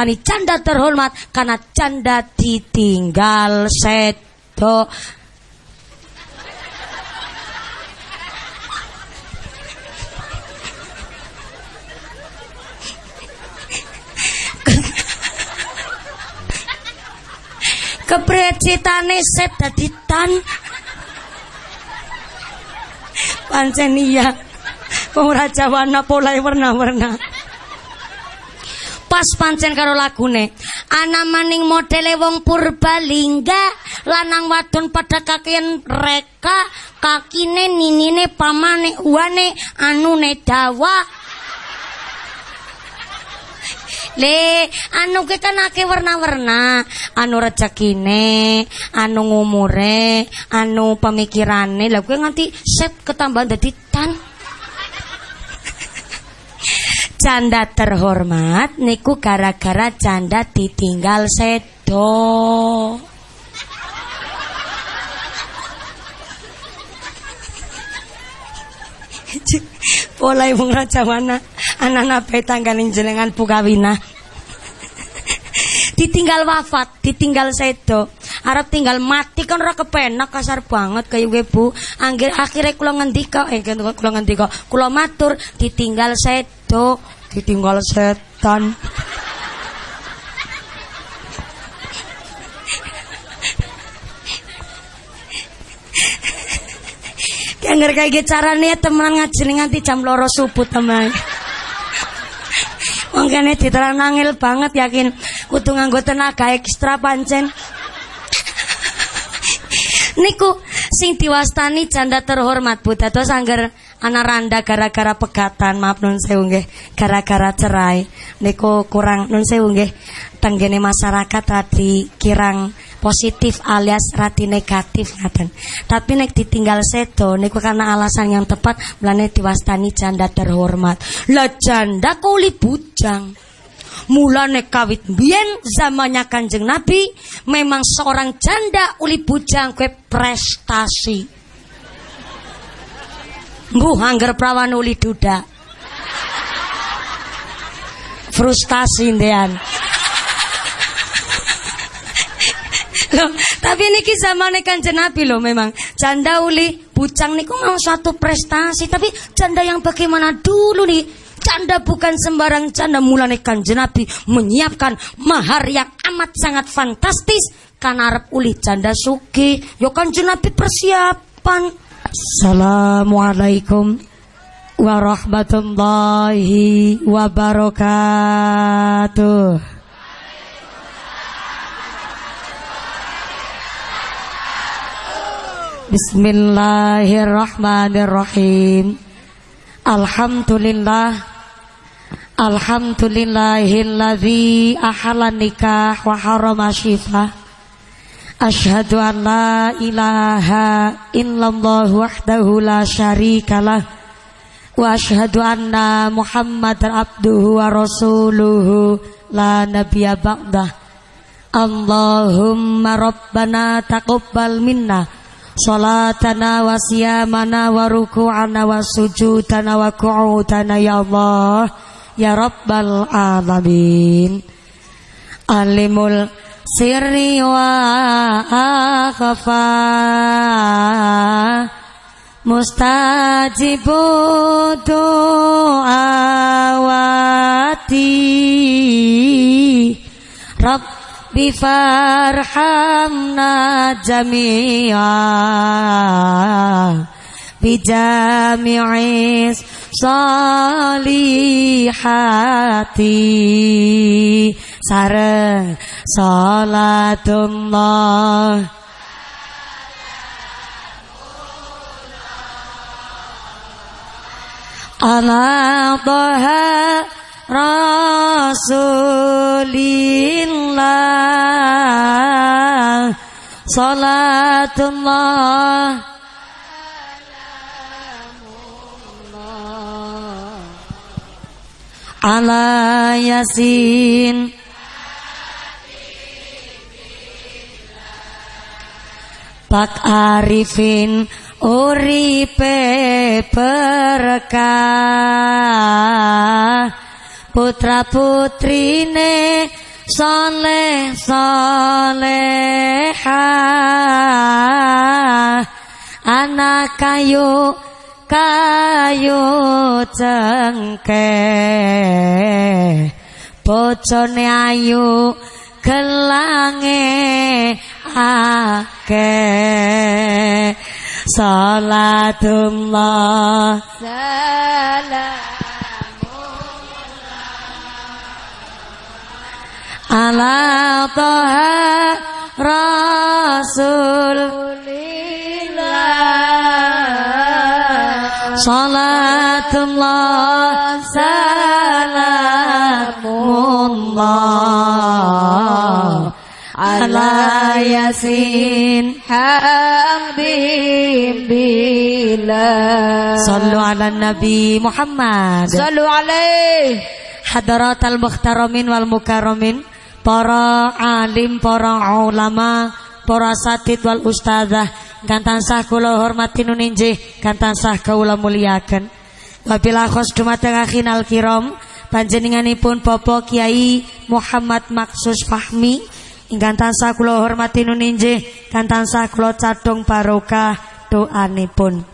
diwastani canda terhormat karena canda ditinggal sedo. Keprecitane set dadi tan. Pancen iya. Wong raja warna warna-warna pas pancen karo lagune. Ana maning modele wong purbalingga lanang wadon pada kakian reka kakine ninine pamane uane anune dawa. Le, anu ke kan ake warna-warna, anu rezekine, anu ngumure, anu pemikirane, lah gue nganti set ketambahan dadi tan. Canda terhormat niku gara-gara canda ditinggal sedo. Mulai wong raja mana anak-anak tangganing jenengan pukawina. Ditinggal wafat, ditinggal sedo. Arab tinggal mati kan ora kepenak kasar banget kayak gue bu. Angger akhirnya kula ngendika, eh kula ngendika, kula matur ditinggal sedo, ditinggal setan. Kayak gitu carane teman ngaji nganti jam loro subuh teman. Mungkin diterang nangil banget yakin. Kudu nganggo tenaga ekstra pancen. Niku sing diwastani janda terhormat Bu. Dados angger ana randa gara-gara pegatan. Maaf nun sewu nggih. Gara-gara cerai. Niku kurang nun sewu nggih. Tenggene masyarakat tadi kirang positif alias rati negatif ngaten. Tapi nek ditinggal sedo niku karena alasan yang tepat mlane diwastani janda terhormat. Lah janda kuli bujang. Mulane kawit biyen zamannya Kanjeng Nabi memang seorang janda uli bujang kue prestasi. Mbuh angger prawan uli duda. Frustasi ndean. Loh, tapi niki zaman Kanjeng Nabi loh memang. Janda uli bujang niku mau suatu prestasi, tapi janda yang bagaimana dulu nih? Janda bukan sembarang janda mulane Kanjeng Nabi menyiapkan mahar yang amat sangat fantastis karena Arab uli janda suki. Yo Kanjeng Nabi persiapan. Assalamualaikum warahmatullahi wabarakatuh. Bismillahirrahmanirrahim. Alhamdulillah. Alhamdulillahilladzi ahalla nikah wa harama syifah. Ashhadu an la ilaha illallah wahdahu la syarikalah Wa ashhadu anna muhammadan abduhu wa rasuluhu la nabiyya ba'dah. Allahumma rabbana taqabbal minna Salatana wa siyamana wa ruku'ana wa sujudana wa qu'udana ya Allah Ya Rabbal Alamin. Alimul sirri wa akhfa Mustajibu du'awati Rabb bifarhamna jami'a bijami'is salihati. Sareng salatullah. Ala Rasulillah Salatullah. Ala Yasin. Pak Arifin uripe berkah putra putrine soleh soleha anak kayu kayu cengke bojone ayu gelange ake salatullah. Salam ala toha rasulillah salatullah salamullah ala yasin habibillah sallu ala nabi muhammad. Sallu alaih. Hadaratal mukhtaramin wal mukarramin para alim, para ulama, para satid wal ustazah kan tansah kula hormati nuninjih kan tansah kula muliaken. Wabila khos dumateng akhinal kiram panjenenganipun Bapak Kiai Muhammad Maksus Fahmi ingkang tansah kula hormati nuninjih kan tansah kula cadung barokah doanipun.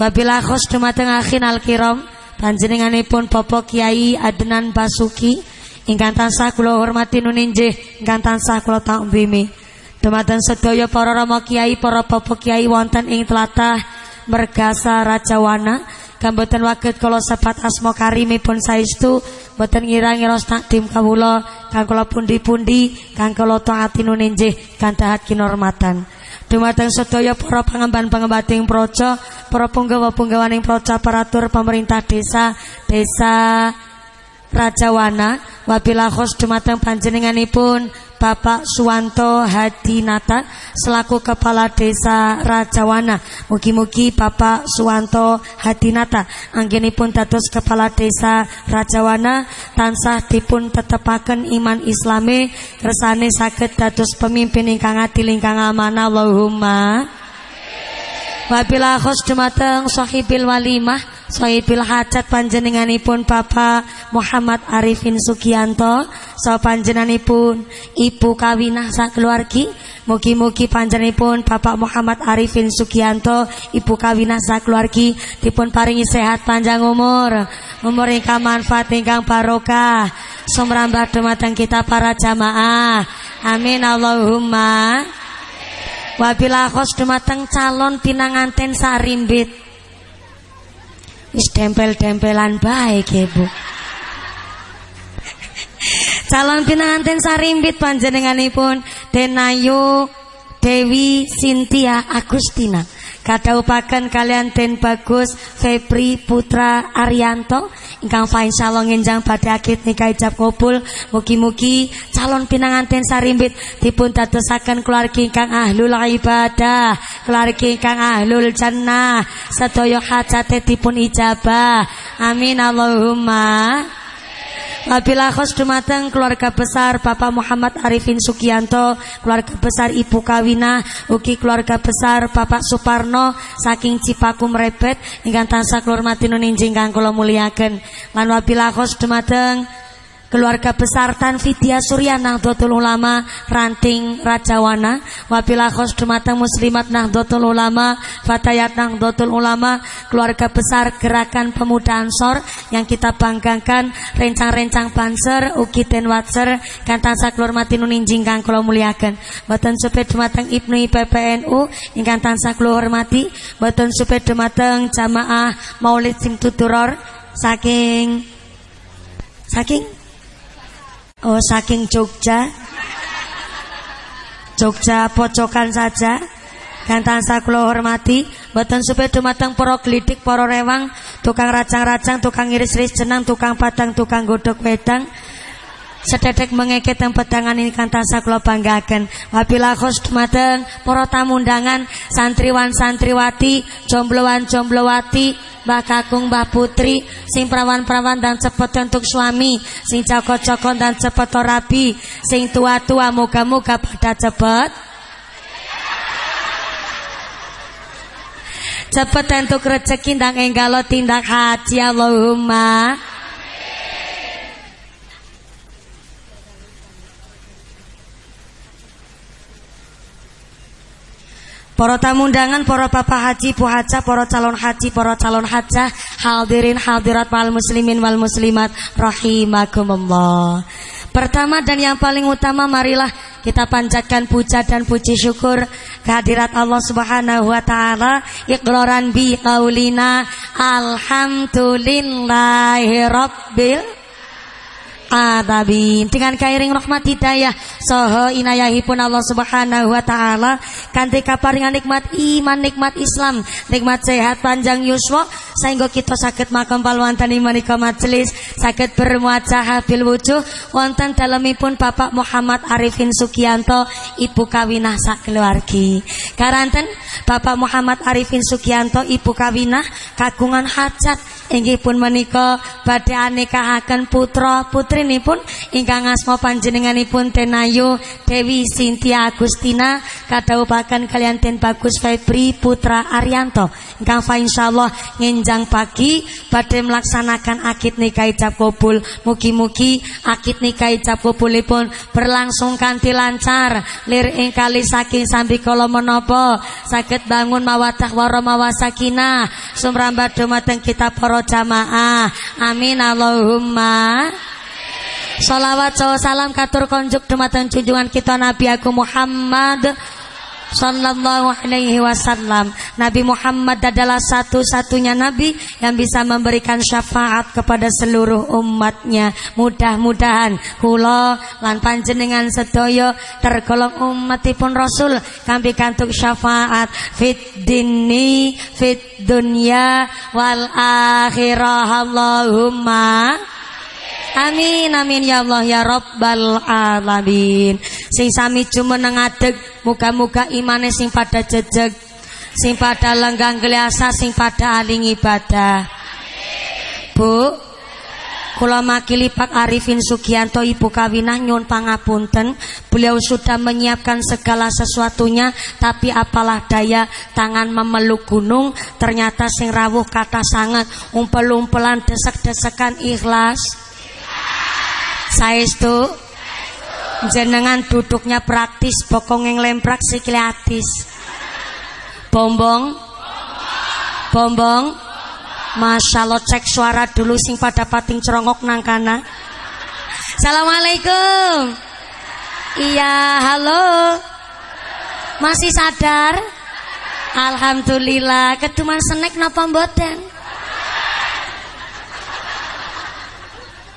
Wabila khos dumateng akhinal kiram panjenenganipun Bapak Kiai Adnan Basuki ingkang tansah kula hormati nuninjih ingkang tansah kula takbimi dumateng sedaya para rama kiai para bapak kiai wonten ing tlatah Mergasa Rajawana kang boten waget kula sebat asma karimipun saestu boten ngira-ngira takdim kawula. Kang kula pundi-pundi kang kula taati nuninjih kandahat kinormatan. Dumateng sedaya para pangemban-pangembating proca, para punggawa-punggawaning proca paratur pemerintah desa, desa Rajawana wabila khos dumateng panjenenganipun Bapak Suwanto Hadinata selaku Kepala Desa Rajawana. Mugi-mugi Bapak Suwanto Hadinata anggenipun dados Kepala Desa Rajawana tansah dipun tetepaken iman Islami kersane saged dados pemimpin ingkang adil ingkang amanah Allahumma. Wabila dumateng sahibil walimah Sohibil hajat panjenenganipun Bapak Muhammad Arifin Sugianto. So panjenenganipun Ibu kawinah sak keluargi. Mugi-mugi panjenenganipun Bapak Muhammad Arifin Sugianto Ibu kawinah sak keluargi Dipun paringi sehat panjang umur. Umur ingkang manfaat ingkang barokah. Sumrambah dumateng kita para jamaah. Amin. Allahumma. Wabila khos dumateng calon pinanganten sarimbit Wis tempel-tempelan baik ya Bu. Calon pinanganten sarimbit panjenenganipun Denayu Dewi Sintia Agustina. Kadhaupaken kalian Den Bagus Febri Putra Arianto. Ingkang insyaallah ngenjang badhe akid nikah ijab kabul. Mugi-mugi calon pinanganten sarimbit dipun dadosaken keluarga ingkang ahlul ibadah keluarga ingkang ahlul jannah. Sedaya hajate dipun ijabah. Amin Allahumma Wabila khos dumateng keluarga besar Bapak Muhammad Arifin Sukianto, keluarga besar Ibu Kawina, ugi keluarga besar Bapak Suparno saking Cipaku Merebet ingkang tansah kula hormati nuninjing kang kula muliaken. Lan wabila khos dumateng keluarga besar Tan Vidya Surya Nahdlatul Ulama Ranting Rajawana wabila khos dumateng muslimat Nahdlatul Ulama Fatayat Nahdlatul Ulama. Keluarga besar Gerakan Pemuda Ansor yang kita banggakan rencang-rencang banser ugi den watser kan tansah kula hormati nuninjing kang kula muliaken boten supe dumateng Ibnu IPPNU ingkang tansah kula hormati. Boten supe dumateng jamaah Maulid Simtuturor saking saking Oh saking Jogja. Jogja pocokan saja. Kan tansah kula hormati. Mboten supaya dumateng para glidik para rewang Tukang racang-racang, tukang iris-iris jenang Tukang padang, tukang godok wedang. Sededek mengeket yang pedangan ini kan tansah kula banggaken. Wabila khos dumateng para tamu undangan santriwan santriwati, jombloan jomblowati, Mbah Kakung, Mbah Putri, sing perawan-perawan dan cepet untuk suami, sing cokot-cokot dan cepet rabi, sing tua-tua moga-moga pada cepet. Cepet untuk rezeki dan enggalo tindak haji Allahumma. Para tamu undangan, para bapak haji, bu haja, para calon haji, para calon hajah, hadirin hadirat wal muslimin wal muslimat rahimakumullah. Pertama dan yang paling utama marilah kita panjatkan puja dan puji syukur kehadirat Allah Subhanahu wa taala iqraran bi qaulina alhamdulillahi adabin dengan kairing rahmat hidayah soho inayahipun Allah subhanahu wa ta'ala kanti kaparingan nikmat iman nikmat Islam nikmat sehat panjang yuswa sehingga kita sakit makam palwantan imanika majelis sakit bermuajah bil wujuh wonten dalemipun Bapak Muhammad Arifin Sukianto Ibu Kawinah sak keluargi. Karanten Bapak Muhammad Arifin Sukianto Ibu Kawinah kagungan hajat inggih pun menika badhe anikahaken putra putrinipun ingkang asma panjenenganipun Tenayu Dewi Sintia Agustina kadhawuhaken kalian Den Bagus Febri Putra Arianto. Ingkang fa insyaallah ngenjang pagi badhe melaksanakan akid nikah ijab kabul. Mugi-mugi akid nikah ijab kabulipun berlangsung kanthi lancar. Lir ing kali saking sambi kala menapa? Saged bangun mawadah warahmah sakinah sumrambat dumateng kita para jamaah. Amin. Allahumma. Salawat salam katur konjuk dumateng junjungan kita Nabi aku Muhammad Sallallahu alaihi wasallam. Nabi Muhammad adalah satu-satunya Nabi Yang bisa memberikan syafaat kepada seluruh umatnya. Mudah-mudahan Kula lan panjenengan sedoyo Tergolong umatipun Rasul Kampi kantuk syafaat Fit dini Fit dunya Wal akhirah. Allahumma Amin amin ya Allah ya Rabbal alamin. Sing sami jumeneng adeg muga-muga imane sing pada jejeg, sing pada lenggang geliasa, sing pada aling ibadah. Bu, Kula makili Pak Arifin Sugianto Ibu Kawinah nyun pangapunten Beliau sudah menyiapkan segala sesuatunya Tapi apalah daya tangan memeluk gunung Ternyata sing rawuh kata sangat Umpel-umpelan desek-desekan ikhlas Saestu jenengan duduknya praktis bokong yang lemprak sikliatis bombong. Bombong. Masya Allah cek suara dulu sing pada pating cerongok nang kana. Assalamualaikum. Iya halo. Masih sadar? Alhamdulillah. Keduman senek napa mboten?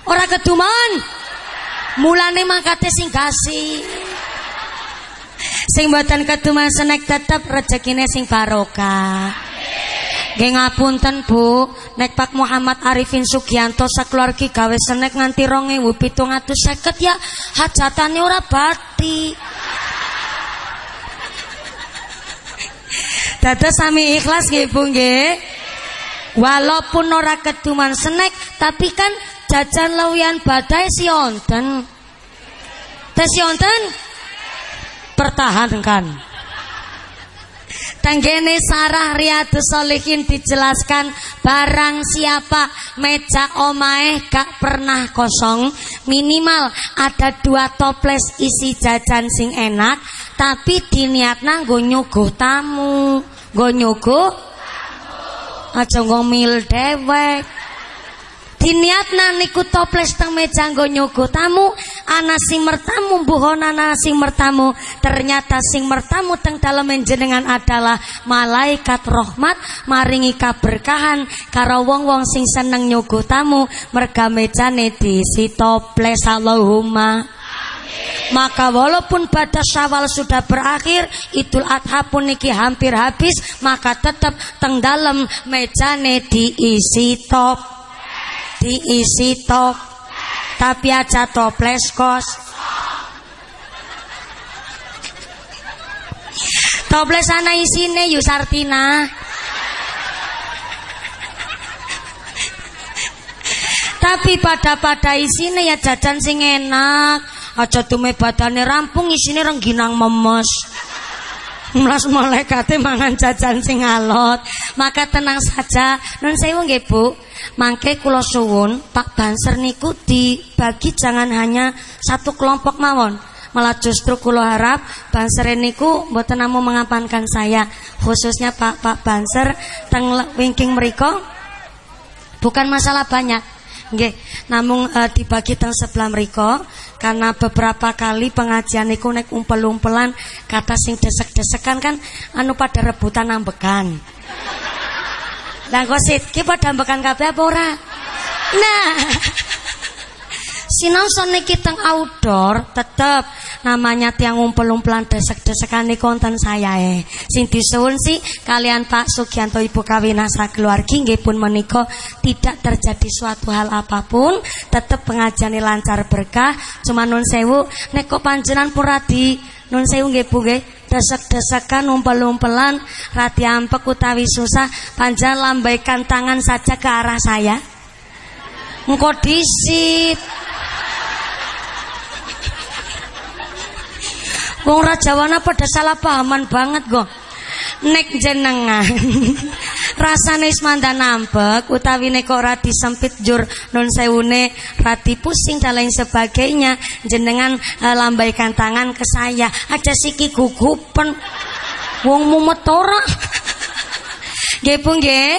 Ora keduman Mulane mangkate sing kasih. Sing mboten senek tetep rezekine sing barokah. Nggih ngapunten Bu, nek Pak Muhammad Arifin Sugianto sakeluargi gawe senek nganti 2750 ya hajatane ora bati. Dados sami ikhlas nggih Bu nggih. Walaupun ora keduman senek tapi kan jajan lawian badai si onten tes pertahankan. Tanggene Sarah Riyadus Solihin dijelaskan barang siapa meja omae gak pernah kosong minimal ada dua toples isi jajan sing enak tapi diniatna nggo nyuguh tamu. Nggo nyuguh? Aja ngomil dewek diniatna niku toples teng meja nggo nyogo tamu ana sing mertamu mbuhon ana sing mertamu. Ternyata sing mertamu teng dalem jenengan adalah malaikat rahmat maringi kaberkahan karo wong-wong sing seneng nyogo tamu. Merga mejane diisi toples Allahumma. Maka walaupun pada syawal sudah berakhir Idul Adha pun niki hampir habis Maka tetap teng dalam mejane diisi top diisi top tapi aja toples kos. Toples ana isine Yusartina tapi pada pada isine ya jajan sing enak. Aja tume badane rampung isine rengginang memes Melas malaikate mangan jajan sing alot. Maka tenang saja. Nun sewu nggih, Bu. Mangke kula suwun Pak Banser niku dibagi jangan hanya satu kelompok mawon. malah justru kula harap Banser niku mboten namung mengapankan saya khususnya Pak Pak Banser teng wingking mereka bukan masalah banyak Nggih, namung e, dibagi teng sebelah mriku karena beberapa kali pengajian niku nek umpel-umpelan kata sing desek-desekan kan anu pada rebutan ambekan. Lah kok sit ki padha ambekan kabeh apa ora? Nah. Sinangsa niki teng outdoor tetep namanya tiang umpel-umpelan desek-desekan niku wonten saya eh. Sing disuwun sih kalian Pak Sugianto Ibu Kawinasa keluargi nggih pun menika tidak terjadi suatu hal apa pun, tetep pengajian lancar berkah. Cuma nun sewu nek kok panjenengan pun radi nun sewu nggih Bu nggih desek-desekan umpel-umpelan rati ampek utawi susah panjang lambaikan tangan saja ke arah saya. Engko disit. Wong Rajawana pada salah pahaman banget kok. Nek jenengan rasane wis mandan nampek utawi nek ora disempit jur non sewune rati pusing dan lain sebagainya jenengan uh, lambaikan tangan ke saya. Aja siki gugupen. Wong mumet ora. Nggih Bu nggih.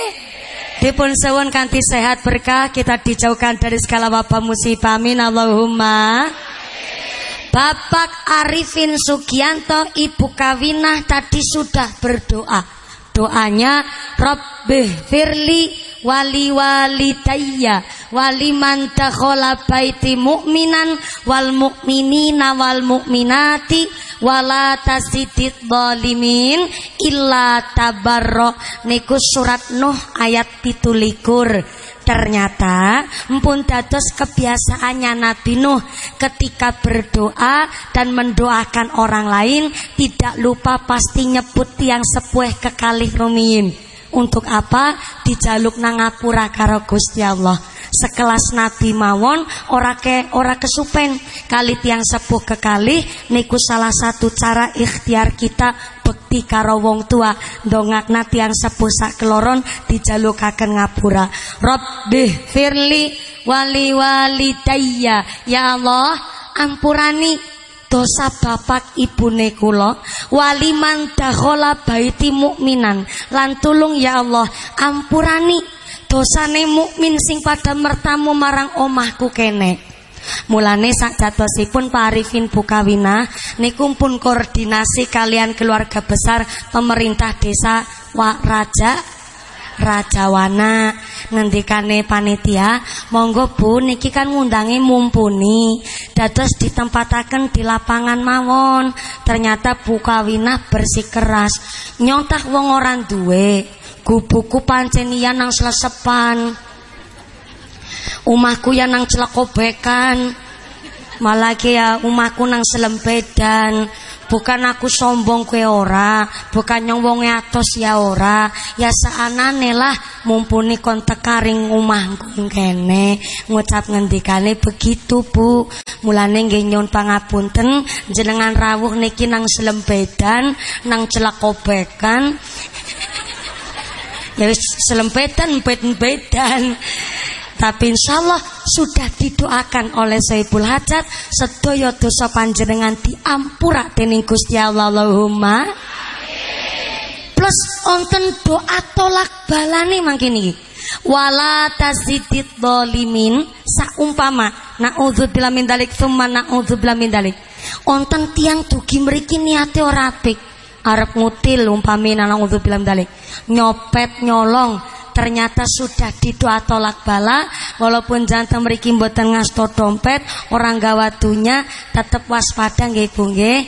Dipun sewun kanthi sehat berkah kita dijauhkan dari segala wabah musibah. Amin. Allahumma Bapak Arifin Sugianto Ibu Kawinah tadi sudah berdoa. Doanya Rabbi firli wali walidayya wali man dakhala baiti mu'minan wal mu'minina wal mu'minati wala tasidid zalimin illa tabarro. Niku surat Nuh ayat 17 Ternyata empun dados kebiasaannya Nabi Nuh ketika berdoa dan mendoakan orang lain tidak lupa pasti nyebut tiang sepuh kekalih rumiyin. Untuk apa? Dijaluk nangapura karo Gusti Allah. Sekelas nabi mawon ora ke ora kesupen. Kali tiang sepuh kekali niku salah satu cara ikhtiar kita bekti karo wong tua. Dongakna tiang sepuh sak keloron dijalukaken ngapura. Rabbi firli wali walidayya ya Allah ampurani dosa bapak ibune kula waliman dakhala baiti mukminan lan tulung ya Allah ampurani dosane mukmin sing pada mertamu marang omahku kene. Mulane sak jatosipun Pak Arifin Bukawina niku koordinasi kalian keluarga besar pemerintah desa Wak Raja Rajawana ngendikane panitia monggo Bu niki kan ngundangi mumpuni dados ditempataken di lapangan mawon ternyata Bukawina bersikeras nyontak wong orang duwe Gubuku pancen iya nang selesepan. Umahku ya nang celekobekan. Malah ya umahku nang selempedan. Bukan aku sombong kue ora, bukan nyong wong atos ya ora. Ya saanane lah mumpuni kon tekaring umahku kene ngucap ngendikane begitu Bu. Mulane nggih nyun pangapunten jenengan rawuh niki nang selempedan, nang celakobekan ya selempetan empet-empetan tapi insya Allah sudah didoakan oleh Saibul Hajat sedaya dosa panjenengan diampura dening Gusti Allah. Allahumma plus onten doa tolak balane mangkin iki wala tazidid dolimin saumpama naudzubillah min dalik thumma naudzubillah min dalik. Onten tiang dugi mriki niate ora apik. Arep ngutil umpami bilang dalik. Nyopet nyolong ternyata sudah didoa tolak bala. Walaupun jantan mriki mboten ngasto dompet orang gawatunya tetep waspada nggih Bu nggih.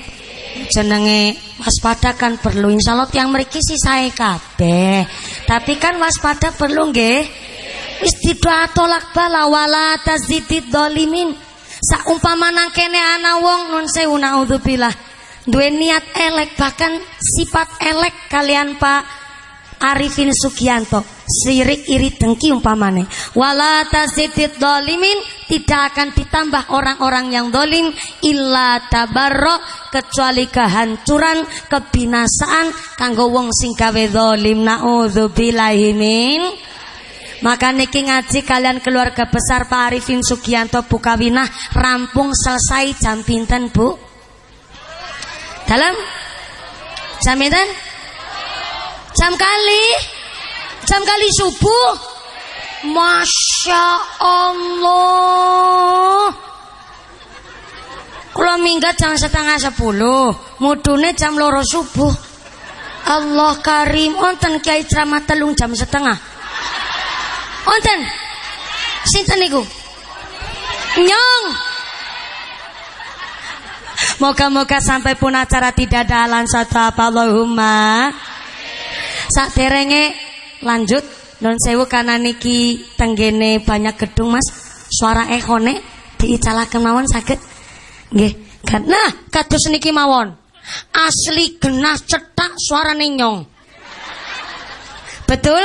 Jenenge waspada kan perlu. Insyaallah tiang mriki sih saya kabeh. Tapi kan waspada perlu nggih. Wis didoa tolak bala wala tazidid dolimin saumpama nang kene ana wong nun sewu niat elek bahkan sifat elek kalian Pak Arifin Sugianto sirik iri dengki umpamane. Wala tasidid dolimin tidak akan ditambah orang-orang yang dolim illa tabarro kecuali kehancuran kebinasaan kanggo wong sing gawe dolim. Naudzubillahi min. Maka niki ngaji kalian keluarga besar Pak Arifin Sugianto Bukawinah rampung selesai jam pinten Bu? Dalam? Jam itu jam kali. Jam kali subuh. Masya Allah. Kalau minggat jam setengah sepuluh. Mudune jam loro subuh. Allah karim. Onten kiai ceramah telung jam setengah. Onten Sinten niku? Nyong. Moga-moga sampai pun acara tidak ada halan satu apa Allahumma. Saat terenge lanjut non sewu karena niki tenggene banyak gedung mas. Suara ekone diicalaken mawon sakit nggih. Karena kados niki mawon? Asli genah cetak suara nyong. Betul?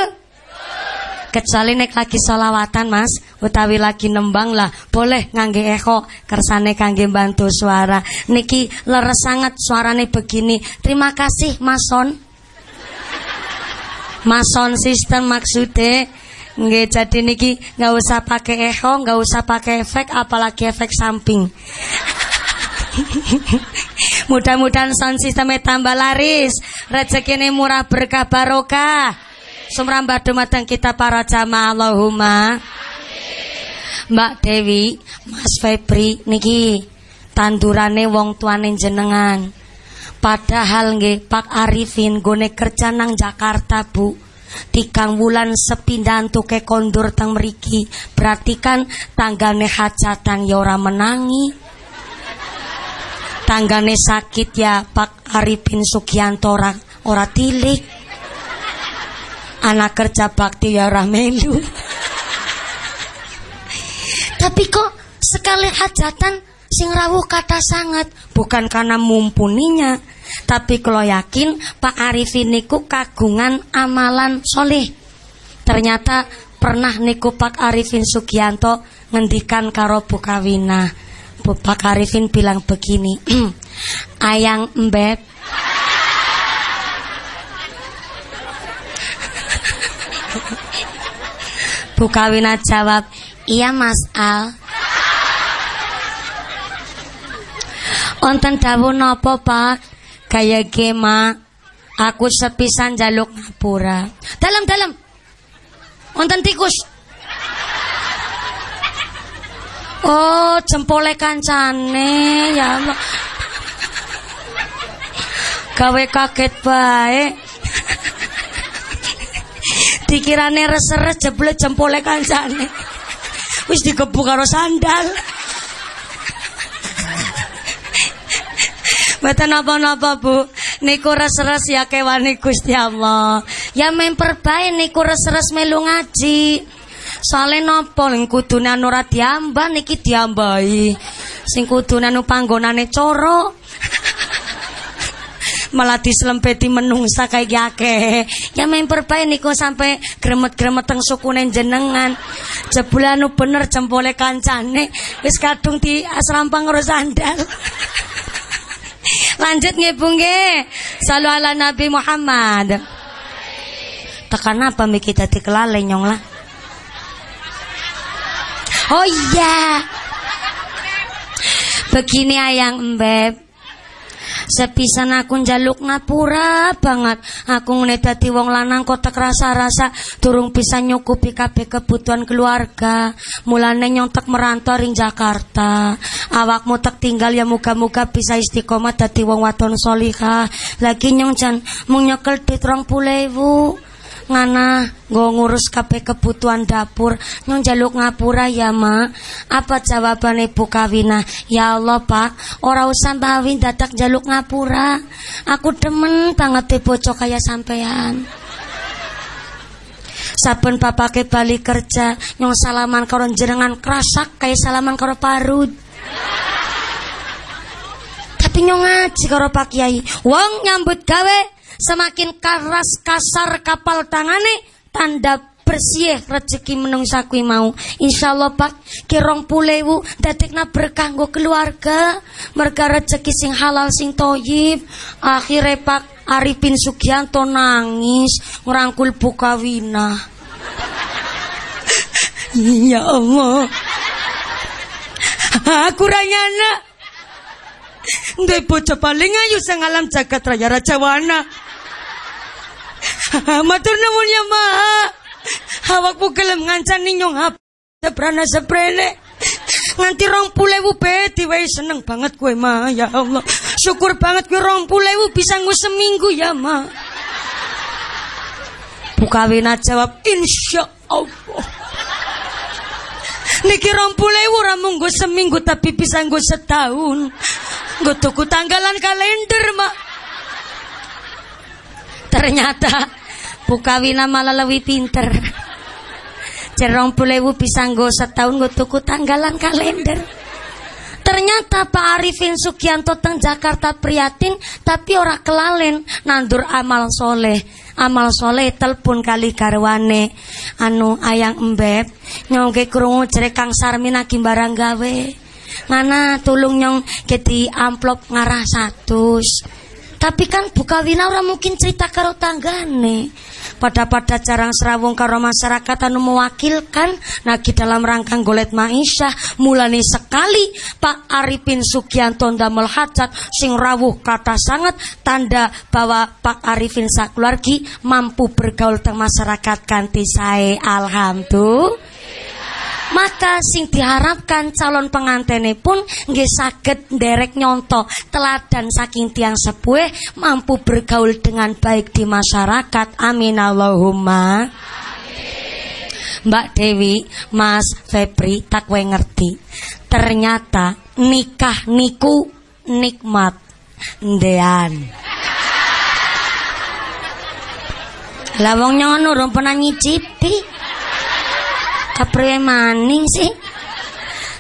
Kecuali nek lagi solawatan mas utawi lagi nembang lah boleh ngangge echo kersane kangge bantu suara niki leres sangat suarane begini. Terima kasih mason mason sistem maksudnya nggak jadi niki nggak usah pakai echo nggak usah pakai efek apalagi efek samping Mudah-mudahan sound sistemnya tambah laris, rezeki murah berkah barokah. Sumrambah dumateng kita para jamaah Allahumma. Mbak Dewi, Mas Febri niki tandurane wong tuane jenengan. Padahal nggih Pak Arifin gone kerja nang Jakarta, Bu. Tikang wulan sepindahan tuke kondur tang meriki. Berarti kan tanggane hajatan ya ora menangi. Tanggane sakit ya Pak Arifin Sugianto ora, ora tilik anak kerja bakti ya ramelu tapi kok sekali hajatan sing rawuh kata sangat bukan karena mumpuninya tapi kalau yakin Pak Arifin niku kagungan amalan soleh. Ternyata pernah niku Pak Arifin Sugianto ngendikan karo Bukawina Pak Arifin bilang begini ayang embet Bu Kawina jawab, "Iya Mas Al." Onten dawuh napa, Pak? Gaya gema aku sepisan jaluk ngapura. Dalam dalam. Onten tikus. Oh, jempole kancane ya Allah. Gawe kaget baik. Dikirane res-res jebule jempole kancane. Wis digebuk karo sandal. Mboten napa-napa, Bu. Niku res-res ya kewane Gusti Allah. Ya memper bae niku res-res melu ngaji. Soale napa ning kudune ora diambah niki diambahi. Sing kudune anu panggonane coro malah dislempeti menungsa kayak yake ya main perbaik niku sampai gremet-gremet teng sukune jenengan jebulanu bener jempole kancane wis kadung di lanjut nggih Bu nggih ala Nabi Muhammad. Tekan apa mi? Kita dikelale nyong lah. Oh iya. Begini ayang embeb Sepisan aku njaluk ngapura banget. Aku ngene dadi wong lanang kok tek rasa-rasa durung bisa nyukupi kabeh kebutuhan keluarga. Mulane nyontek merantau ring Jakarta. Awakmu tek tinggal ya muga-muga bisa istiqomah dadi wong wadon solihah. Lagi nyong jan mung nyekel dit 20.000 ngana nggo ngurus kabeh kebutuhan dapur nyong jaluk ngapura ya ma apa jawaban ibu kawina ya Allah pak ora usah bawin dadak jaluk ngapura. Aku demen banget bojo kaya sampean. Saben bapake bali kerja nyong salaman karo jenengan krasak kayak salaman karo parut. Tapi nyong ngaji karo Pak Kiai. Wong nyambut gawe semakin keras kasar kapal tangane tanda bersih rezeki menungsa kui mau. Allah pak kirong pulewu datikna berkah go keluarga. Mereka rezeki sing halal sing toyib. Akhirnya pak Arifin Sugianto nangis ngerangkul Bukawina ya Allah. Aku ranyana Ndek bocah paling ayu sang alam jagat raya Rajawana. Matur nuwun ya Maha. Awakku gelem ngancani nyong hap seprana seprene. Nganti rong pulewu beti wae seneng banget kue ma ya Allah. Syukur banget kue rong pulewu bisa nggo seminggu ya ma. Bukawina jawab insya Allah. Niki rong pulewu nggo seminggu tapi bisa nggo setahun. Nggo tuku tanggalan kalender mak. Ternyata Bukawina malah lebih pinter. Cerong pulewu bisa nggo setahun nggo tuku tanggalan kalender. Ternyata Pak Arifin Sugianto teng Jakarta prihatin tapi ora kelalen nandur amal soleh. Amal soleh telepon kali karwane anu ayang embeb nyongke krungu jere Kang Sarmin lagi barang gawe. Ngana tulung nyong keti amplop ngarah satus. Tapi kan buka wina mungkin cerita karo tanggane. Pada-pada jarang serawung karo masyarakat anu mewakilkan nagi dalam rangka golet maisha mulani sekali Pak Arifin Sugianto ndamel hajat sing rawuh kata sangat tanda bahwa Pak Arifin sakeluargi mampu bergaul teng masyarakat kanthi sae alhamdulillah maka sing diharapkan calon pengantene pun nggih saged nderek nyonto teladan saking tiang sepuh mampu bergaul dengan baik di masyarakat. Amin Allahumma. Mbak Dewi, Mas Febri, tak ngerti. Ternyata nikah niku nikmat ndean. Lawong nyono urung pernah nyicipi. Kapriwe maning sih?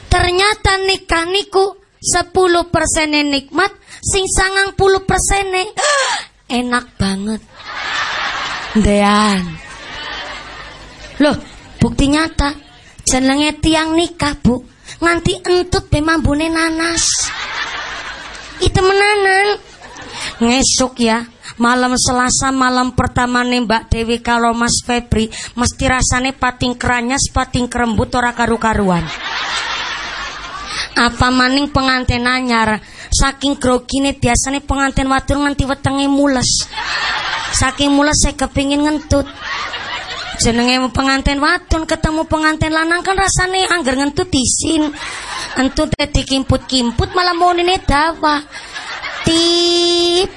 Ternyata nikah niku 10 persen nikmat, sing sangang puluh persen enak banget. Dean. Loh, bukti nyata. Jenenge tiang nikah, Bu. Nganti entut be mambune nanas. Itu menanan. Ngesuk ya, malam Selasa malam pertama nih Mbak Dewi kalau Mas Febri mesti rasane pating keranyas pating kerembut ora karu-karuan. Apa maning pengantin anyar? Saking grogine biasanya pengantin wadon nganti wetenge mules. Saking mules saya kepingin ngentut. Jenenge pengantin wadon ketemu pengantin lanang kan rasane angger ngentut isin entut dikimput-kimput malah ini dawa. Tip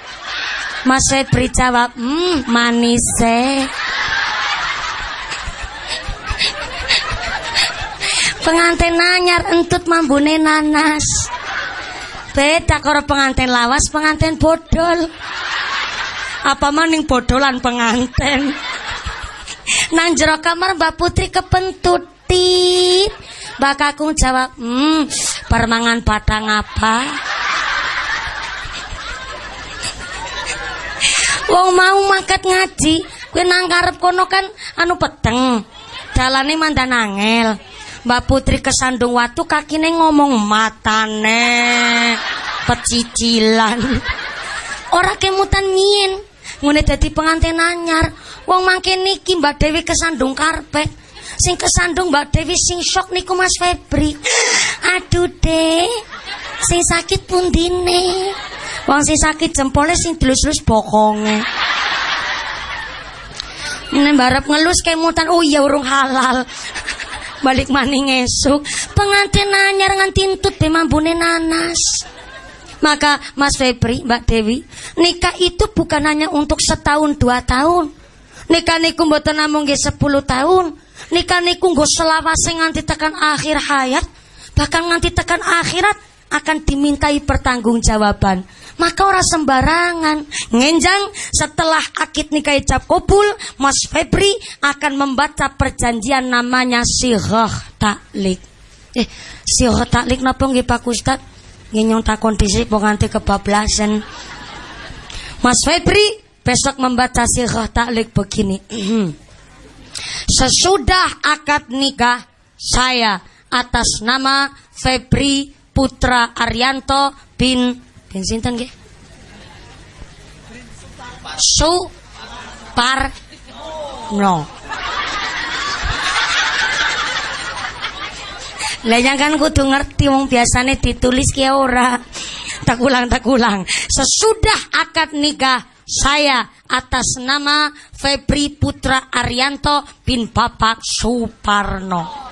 Mas Febri jawab, hmm manis pengantin nanyar entut mambune nanas. Beda karo pengantin lawas, pengantin bodol. Apa maning bodolan pengantin. Nang jero kamar Mbak Putri kepentutit. Mbak Kakung jawab, hmm, permangan batang apa? Wong mau mangkat ngaji, kowe nang kono kan anu peteng. Dalane mandan angel. Mbak Putri kesandung watu kakine ngomong matane pecicilan. Ora kemutan mien. Ngene dadi pengantin anyar. Wong mangke niki Mbak Dewi kesandung karpet. Sing kesandung Mbak Dewi sing shock niku Mas Febri. Aduh, Dek. Sing sakit pundine. Wong sing sakit jempolnya sing dilus-lus bokonge. Ini barep ngelus kemutan, oh iya urung halal. Balik maning esuk, pengantin anyar nganti entut be nanas. Maka Mas Febri, Mbak Dewi, nikah itu bukan hanya untuk setahun dua tahun. Nikah niku mboten namung nggih 10 tahun. Nikah niku nggo selawase nganti tekan akhir hayat, bahkan nganti tekan akhirat akan dimintai pertanggungjawaban maka ora sembarangan. Ngenjang setelah akid nikah ijab kabul, Mas Febri akan membaca perjanjian namanya sirah taklik. Eh, sirah taklik napa nggih Pak Ustaz? Ngenyong takon dhisik kok nganti kebablasan. Mas Febri besok membaca sirah taklik begini. Sesudah akad nikah saya atas nama Febri Putra Arianto bin Bin sinten nggih? Su par no. Lah kan kudu ngerti wong biasane ditulis ki ora. tak ulang tak ulang. Sesudah akad nikah saya atas nama Febri Putra Arianto bin Bapak Suparno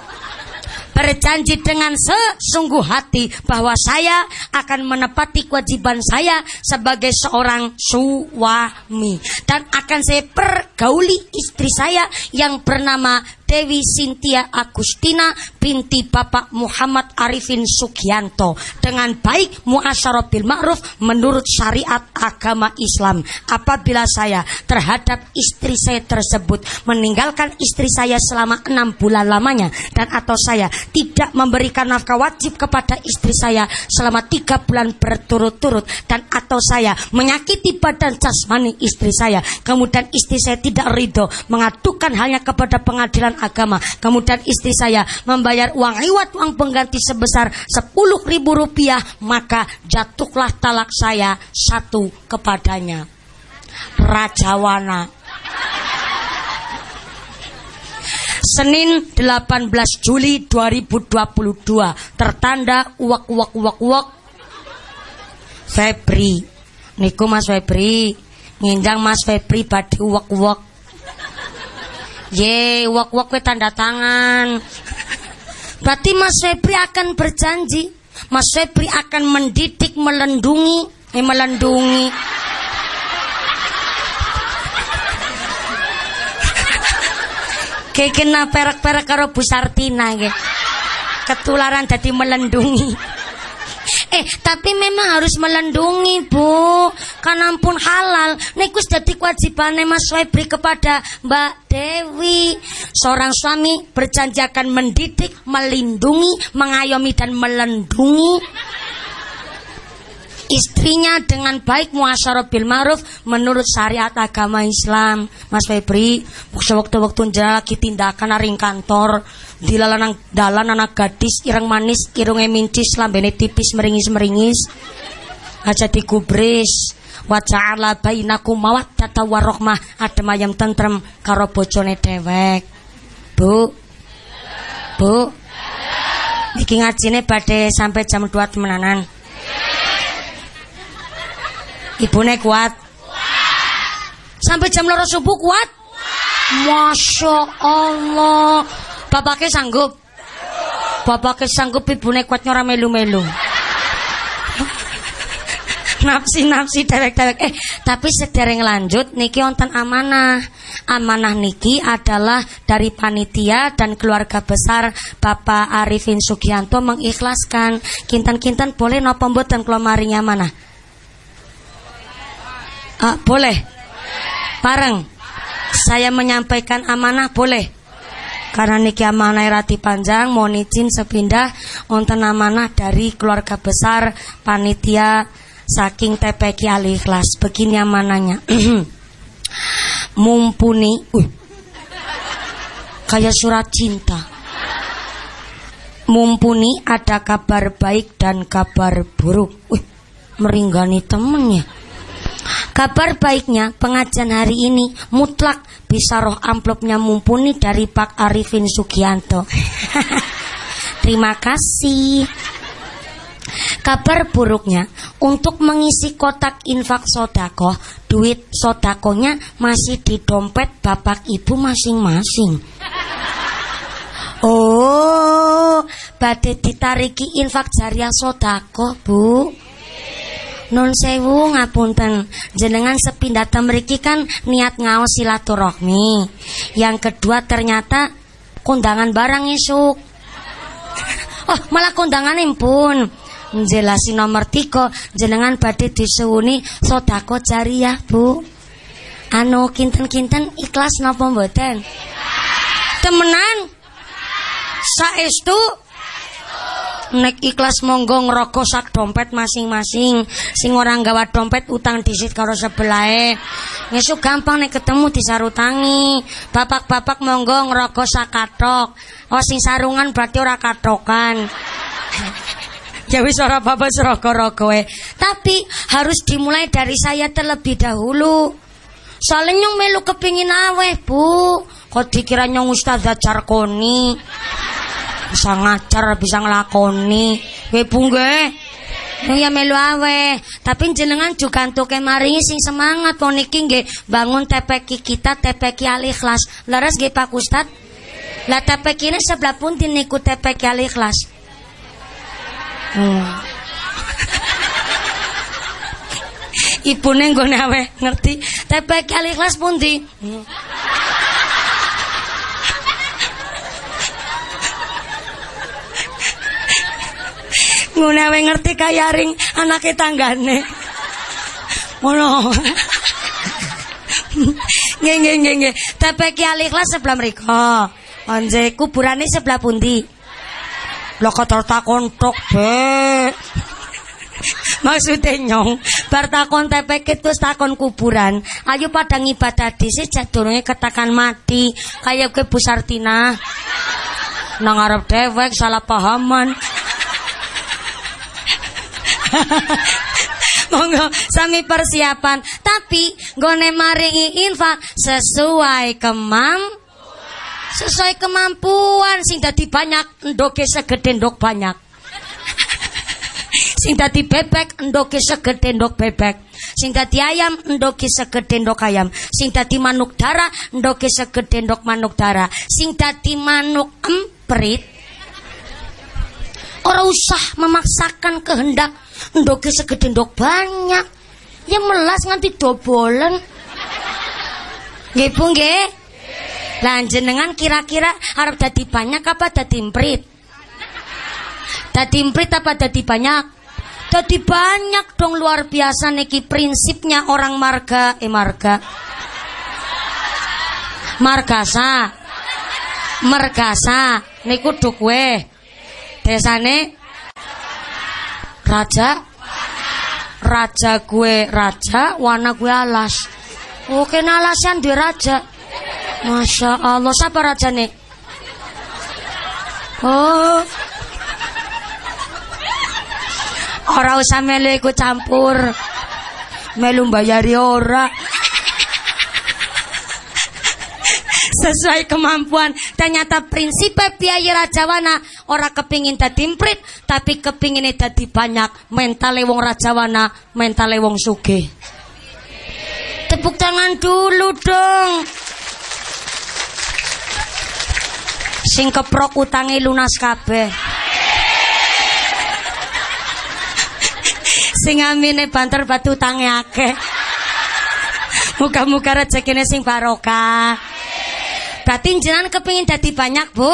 berjanji dengan sesungguh hati bahwa saya akan menepati kewajiban saya sebagai seorang suami. Dan akan saya pergauli istri saya yang bernama Dewi Sintia Agustina binti Bapak Muhammad Arifin Sugianto dengan baik muasyarah bil ma'ruf menurut syariat agama Islam. Apabila saya terhadap istri saya tersebut meninggalkan istri saya selama enam bulan lamanya dan atau saya tidak memberikan nafkah wajib kepada istri saya selama tiga bulan berturut-turut dan atau saya menyakiti badan jasmani istri saya kemudian istri saya tidak ridho mengadukan hanya kepada pengadilan agama. Kemudian istri saya membayar uang iwat uang pengganti sebesar sepuluh ribu rupiah. Maka jatuhlah talak saya satu kepadanya. Rajawana. Senin 18 Juli 2022 tertanda uak uak uak uak Febri Niku Mas Febri nginjang Mas Febri badi uak uak Ye, wak-wak we tanda tangan. Berarti Mas Febri akan berjanji. Mas Febri akan mendidik, melendungi, eh, melendungi. Kayak perak-perak karo Bu Sartina Ketularan jadi melendungi. Eh, tapi memang harus melindungi, Bu. Kan ampun halal. Niku jadi kewajiban Mas Febri kepada Mbak Dewi. Seorang suami berjanji akan mendidik, melindungi, mengayomi dan melindungi istrinya dengan baik muasyarah bil ma'ruf menurut syariat agama Islam. Mas Febri, waktu-waktu lagi tindakan ring kantor, di lalanang dalan anak gadis ireng manis, irunge mincis, lambene tipis meringis-meringis. Aja digubris. Wa ja'ala bainakum mawaddata warahmah, adem ayam tentrem karo bojone dewek. Bu. Bu. Iki ngajine badhe sampai jam 2 temenanan. Ibune kuat. Sampai jam loro subuh kuat? Masya Allah. Bapaknya sanggup? Bapaknya sanggup ibune kuat nyora melu-melu. Napsi-napsi dewek-dewek. Eh, tapi sedereng lanjut niki wonten amanah. Amanah niki adalah dari panitia dan keluarga besar Bapak Arifin Sugianto mengikhlaskan. Kintan-kintan boleh napa mboten kula maringi amanah? Ah, boleh. Bareng. Saya menyampaikan amanah boleh. Karena niki amanah rati panjang, mohon izin sepindah wonten amanah dari keluarga besar panitia saking TPK Ali Ikhlas. Begini amanahnya. Mumpuni, uh, kayak surat cinta. Mumpuni ada kabar baik dan kabar buruk. Uh, meringgani temennya. Kabar baiknya pengajian hari ini mutlak bisa roh amplopnya mumpuni dari Pak Arifin Sugianto. Terima kasih. Kabar buruknya untuk mengisi kotak infak sodako, duit sodakonya masih di dompet bapak ibu masing-masing. Oh, badai ditariki infak jariah sodako, bu. Nun sewu ngapunten jenengan sepindah mriki kan niat ngaos silaturahmi. Yang kedua ternyata kondangan barang isuk. Oh, malah kondangan pun. Jelasi nomor tiga jenengan badhe disuwuni sodako jariah, Bu. Anu kinten-kinten ikhlas napa mboten? Temenan? Saestu nek ikhlas monggo ngerokok sak dompet masing-masing. Sing orang gawa dompet utang disit karo sebelahe ngesuk gampang nek ketemu disarutangi. Bapak-bapak monggo ngerokok sak katok oh sing sarungan berarti ora katokan ya wis ora apa-apa seroko-roko tapi harus dimulai dari saya terlebih dahulu. Soalnya nyong melu kepingin aweh bu. Kok dikira nyong ustazah Carkoni bisa ngajar bisa ngelakoni we bu Oh ya melu awe, tapi jenengan juga antuke maringi sing semangat niki nggih bangun TPK kita TPK Al Ikhlas. Leres nggih Pak Ustad? Lah TPK ini sebelah pun niku TPK Al Ikhlas. Ibune nggone awe ngerti TPK Al Ikhlas pundi? Hmm. Ngene ngerti kaya ring anake tanggane. Ngono. Nggih nggih nggih nggih. TPK Al Ikhlas sebelah mriko. Anje kuburane sebelah pundi? Lho kotor takon tok, Dek. Maksudnya nyong Bar takon terus takon kuburan Ayo pada ngibadah disi Jadurungnya ketakan mati Kayak ke Bu Sartina Nang dewek salah pahaman Monggo sami persiapan, tapi gone maringi infak sesuai kemam sesuai kemampuan sing dadi banyak ndoke segede ndok banyak. sing dadi bebek ndoke segede ndok bebek. Sing dadi ayam ndoke segede ndok ayam. Sing dadi manuk darah ndoke segede ndok manuk darah. Sing dadi manuk emprit Orang usah memaksakan kehendak Ndok segede ndok banyak. Ya melas nganti dobolen. Nggih Bu nggih. Lah jenengan kira-kira arep dadi banyak apa dadi imprit? Dadi imprit apa dadi banyak? Dadi banyak dong luar biasa niki prinsipnya orang marga eh marga. Margasa. Mergasa niku duk weh. Desane raja? Raja gue raja warna gue alas. Oke alasan dia raja. Masya allah siapa raja nih? Oh. Orang usah melu ikut campur. Melu bayari ora sesuai kemampuan. Ternyata prinsip biaya rajawana ora kepingin dadi imprit tapi kepingin dadi banyak. Mentale wong rajawana mentale wong suge tepuk tangan dulu dong. Sing keprok utangi lunas kabeh. Sing amine banter batu utange akeh. Muka-muka rezekine sing barokah Berarti jenengan kepingin dadi banyak, Bu?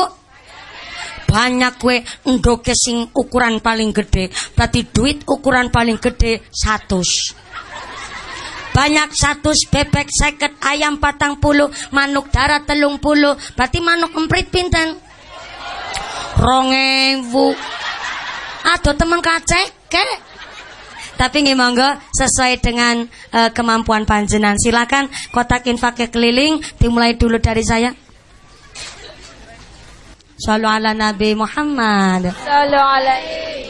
Banyak kue ndoke sing ukuran paling gede. Berarti duit ukuran paling gede satu. Banyak satu bebek seket ayam patang puluh manuk darah telung puluh berarti manuk emprit pinten rongewu aduh teman kacek ke tapi nggih monggo sesuai dengan uh, kemampuan panjenan silakan kotak infak keliling dimulai dulu dari saya Sallu ala Nabi Muhammad. Sallu alaihi.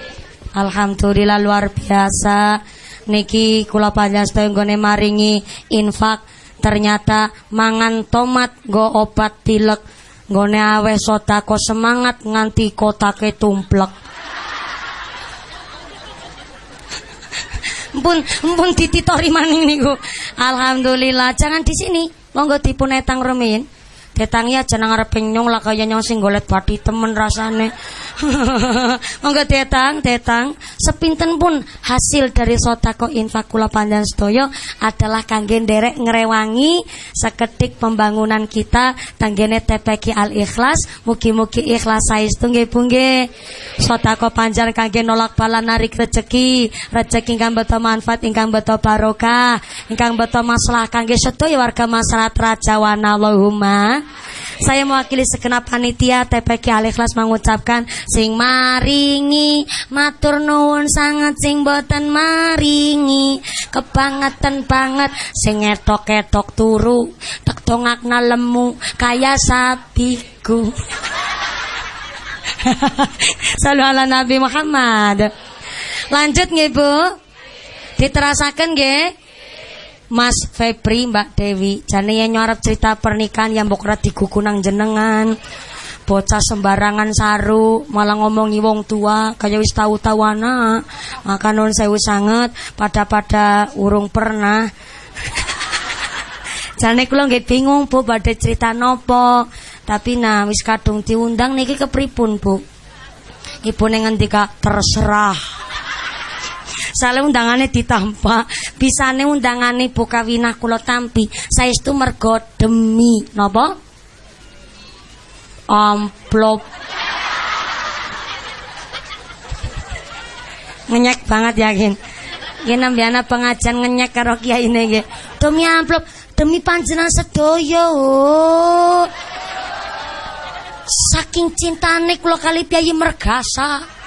Alhamdulillah luar biasa. Niki kula panjenengan nggone maringi infak ternyata mangan tomat go obat pilek nggone aweh sodako semangat nganti kotake tumplek. Mpun mpun dititori maning niku. Alhamdulillah. Jangan di sini. Monggo dipun etang rumin. Ketangi aja nang arep nyong lah kaya nyong sing golet pati temen rasane. Monggo tetang, tetang. Sepinten pun hasil dari sotako infak kula panjang sedoyo adalah kangge derek ngerewangi seketik pembangunan kita tanggene TPK Al Ikhlas. Mugi-mugi ikhlas saestu nggih Bu nggih. Sotako panjang kangge nolak bala narik rezeki, rezeki ingkang beto manfaat, ingkang beto barokah, ingkang beto masalah kangge sedoyo warga masyarakat Rajawana Allahumma. Saya mewakili segenap panitia TPK Al Ikhlas mengucapkan sing maringi matur nuwun sangat sing boten maringi kebangetan banget sing etok-etok turu tek dongakna lemu kaya sapiku Salam ala Nabi Muhammad. Lanjut nggih Bu. Diterasakan nggih Mas Febri, Mbak Dewi, jane yang nyarap cerita pernikahan yang bokra digugunang jenengan. bocah sembarangan saru malah ngomongi wong tua kaya wis tau tawana maka nun sewu sanget pada pada urung pernah. Jane kula nggih bingung Bu badhe cerita nopo. Tapi nah wis kadung diundang niki kepripun Bu? Ibu ngendika terserah Sale undangane ditampa, undangane buka winah kula tampi. Saestu mergo demi napa? Amplop. Ngenyek banget yakin. Nggih nambiana pengajian ngenyek karo ini nggih. Demi amplop, demi panjenengan sedaya. Oh. Saking cintane kula kali piyayi mergasa.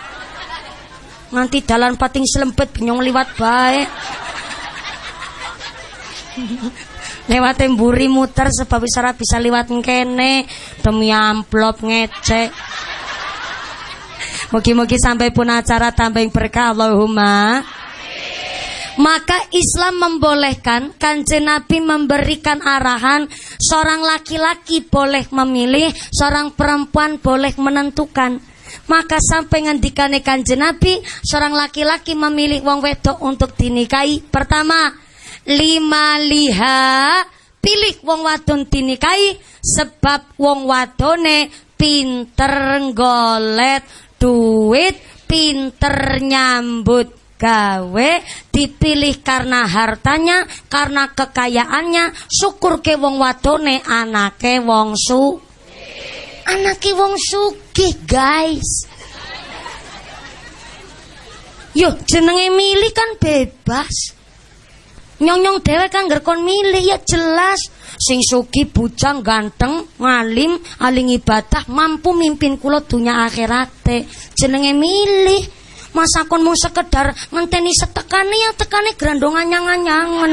Nganti dalan pating selempet binyong liwat bae. lewat mburi muter sebab wis bisa liwat kene demi amplop ngecek. Mugi-mugi sampai pun acara tambah berkah Allahumma. Maka Islam membolehkan kanjeng Nabi memberikan arahan seorang laki-laki boleh memilih, seorang perempuan boleh menentukan. Maka sampai ngendikane kanjeng Nabi, seorang laki-laki memilih wong wedok untuk dinikahi. Pertama, lima liha pilih wong wadon dinikahi. Sebab wong wadone pinter golet duit, pinter nyambut gawe. Dipilih karena hartanya, karena kekayaannya, syukur ke wong wadone anake wong su anake wong sugih, guys. Yo jenenge milih kan bebas. Nyong-nyong dewe kan ngerkon milih ya jelas. Sing sugi bujang ganteng, ngalim, aling ibadah, mampu mimpin kula dunya akhirate. Jenenge milih. Masa kon mau sekedar ngenteni setekane ya tekane grandongan nyangan-nyangan.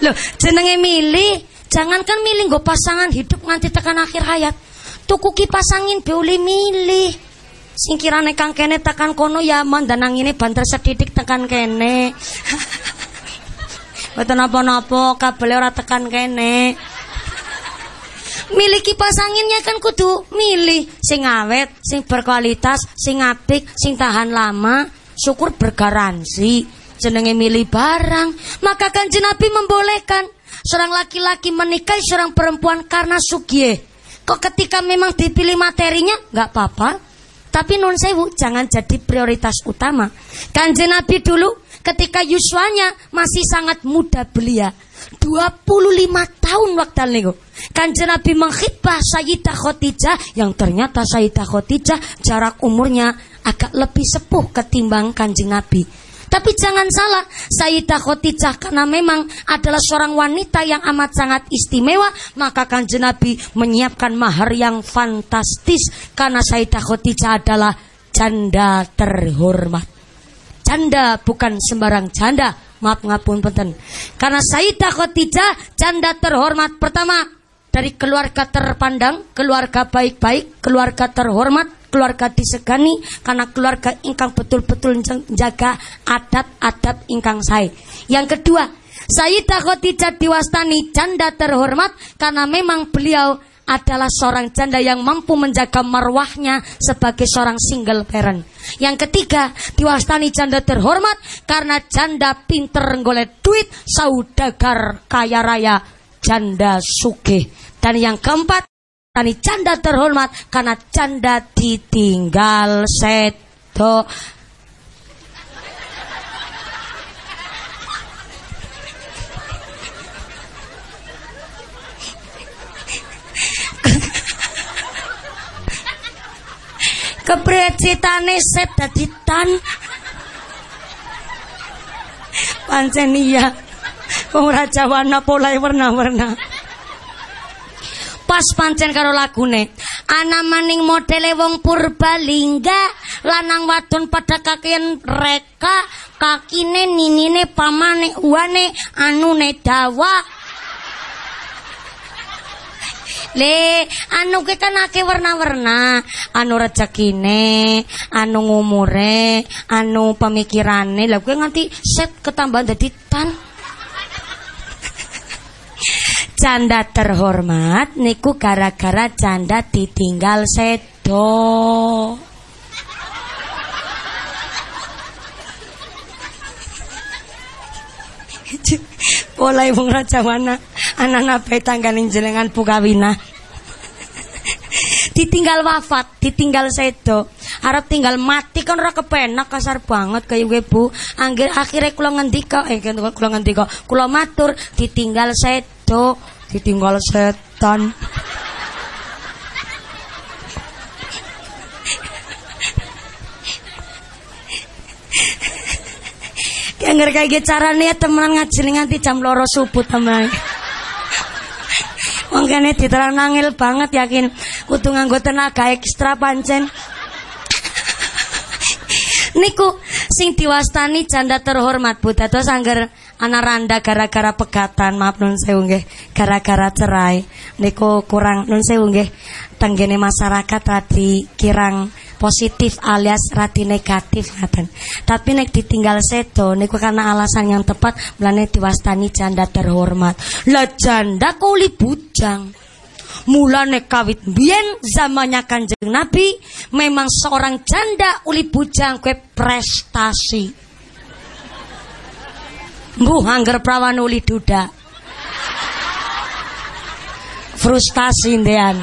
Loh, jenenge milih. Jangankan milih nggo pasangan hidup nganti tekan akhir hayat. Tuku kipas angin beuli milih. Sing kirane kang kene tekan kono ya mandanang ini banter sedidik tekan kene. Betul napa-napa kabel ora tekan kene miliki pasanginnya kan kudu milih sing awet, sing berkualitas, sing apik, sing tahan lama, syukur bergaransi. Jenenge milih barang, maka kan Nabi membolehkan seorang laki-laki menikahi seorang perempuan karena sugie. Kok ketika memang dipilih materinya nggak apa-apa, tapi non sewu jangan jadi prioritas utama. Kanjeng Nabi dulu ketika yuswanya masih sangat muda belia. 25 tahun waktu niku. Kanjeng Nabi menghibah Sayyidah Khadijah yang ternyata Sayyidah Khadijah jarak umurnya agak lebih sepuh ketimbang Kanjeng Nabi. Tapi jangan salah, Sayyidah Khadijah karena memang adalah seorang wanita yang amat sangat istimewa, maka Kanjeng Nabi menyiapkan mahar yang fantastis karena Sayyidah Khadijah adalah janda terhormat. Janda bukan sembarang janda, Maaf ngapun penten. Karena Sayyidah Khadijah janda terhormat pertama dari keluarga terpandang, keluarga baik-baik, keluarga terhormat, keluarga disegani karena keluarga ingkang betul-betul menjaga adat-adat ingkang saya. Yang kedua, Sayyidah Khadijah diwastani janda terhormat karena memang beliau adalah seorang janda yang mampu menjaga marwahnya sebagai seorang single parent. Yang ketiga, diwastani janda terhormat karena janda pinter ngolet duit, saudagar kaya raya, janda sugih. Dan yang keempat, tani janda terhormat karena janda ditinggal seto Keprecitane set dadi tan. Pancen iya. Wong raja warna polai warna-warna. Pas pancen karo lagune. Ana maning modele wong Purbalingga, lanang wadon pada kakian reka, kakine ninine pamane uane anune dawa. Le, anu ke kan warna-warna, anu rezekine, anu ngumure, anu pemikirane. Lah gue nganti set ketambahan dadi tan. Canda terhormat niku gara-gara canda ditinggal sedo. Oleh wong raja mana anak bae tangganing jenengan pugawina. ditinggal wafat, ditinggal sedo. Harap tinggal mati kan ora kepenak kasar banget kayak gue bu. Angger akhirnya kula ngendika, eh kula ngendika, kula matur ditinggal sedo, ditinggal setan. Angger kayak gitu carane temenan ngaji nganti jam loro subuh teman. Wong kene diterang nangil banget yakin kudu nganggo tenaga ekstra pancen. Niku sing diwastani janda terhormat Bu dados angger ana randa gara-gara pegatan maaf nun sewu nggih gara-gara cerai niku kurang nun sewu nggih tenggene masyarakat tadi kirang positif alias rati negatif ngaten. Tapi nek ditinggal sedo niku karena alasan yang tepat mlane diwastani janda terhormat. Lah janda kuli bujang. Mulane kawit biyen zamannya Kanjeng Nabi memang seorang janda uli bujang kue prestasi. Mbuh angger prawan uli duda. Frustasi ndean.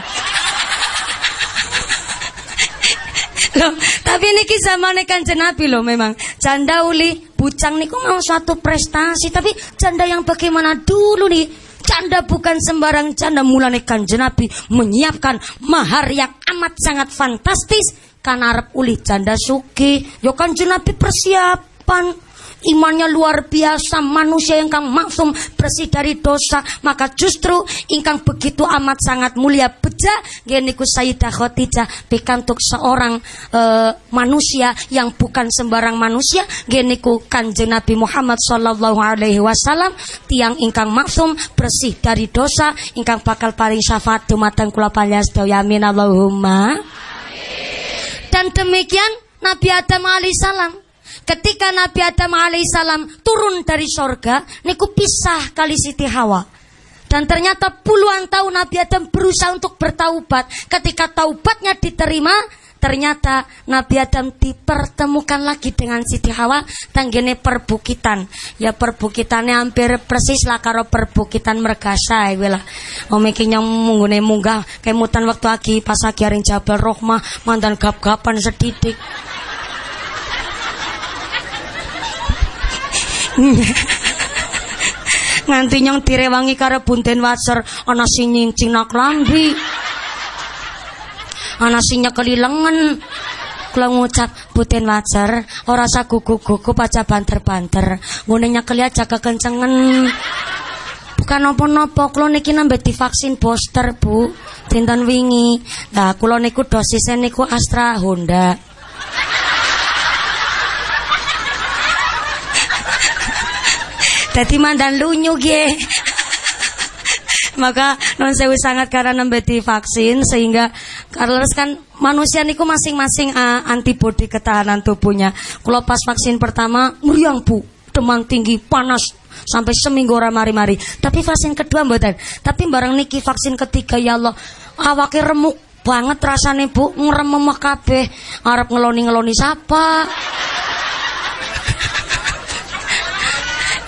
Loh, tapi niki zamane Kanjeng Nabi loh memang. Janda uli bujang niku mau suatu prestasi, tapi janda yang bagaimana dulu nih? Janda bukan sembarang janda mulane Kanjeng Nabi menyiapkan mahar yang amat sangat fantastis karena Arab uli janda suki. Yo Kanjeng Nabi persiapan imannya luar biasa manusia yang kang maksum bersih dari dosa. Maka justru ingkang begitu amat sangat mulia beja geniku Sayyidah Khadijah pikantuk seorang e, manusia yang bukan sembarang manusia geniku kanjeng Nabi Muhammad sallallahu alaihi wasallam tiang ingkang maksum bersih dari dosa ingkang bakal paling syafaat dumateng kula panjenengan yamin Allahumma. Dan demikian Nabi Adam alaihissalam Ketika Nabi Adam alaihissalam turun dari sorga, niku pisah kali Siti Hawa. Dan ternyata puluhan tahun Nabi Adam berusaha untuk bertaubat. Ketika taubatnya diterima, ternyata Nabi Adam dipertemukan lagi dengan Siti Hawa tanggene perbukitan. Ya perbukitannya hampir persis lah karo perbukitan Mergasa ya lah. Omekinya munggune munggah kemutan waktu lagi pas lagi aring Jabal Rohmah mantan gap-gapan sedidik. Nganti nyong direwangi karo bunten waser ana sing nyincing nak lambi. Ana sing nyekeli lengen. Kula ngucap bunten waser ora usah gugu-gugu aja banter-banter. Ngene nyekeli aja kekencengen. Bukan napa-napa, kula niki nambe divaksin booster, Bu. Dinten wingi. Lah kula niku dosisnya niku Astra Honda. Dadi mandan lunyu ge. Maka non sewu sangat karena nembeti vaksin sehingga karena kan manusia niku masing-masing uh, antibodi ketahanan tubuhnya. Kalau pas vaksin pertama meriang bu, demam tinggi, panas sampai seminggu orang mari-mari. Tapi vaksin kedua mboten. Tapi barang niki vaksin ketiga ya Allah awake remuk banget rasane bu ngremem kabeh arep ngeloni-ngeloni siapa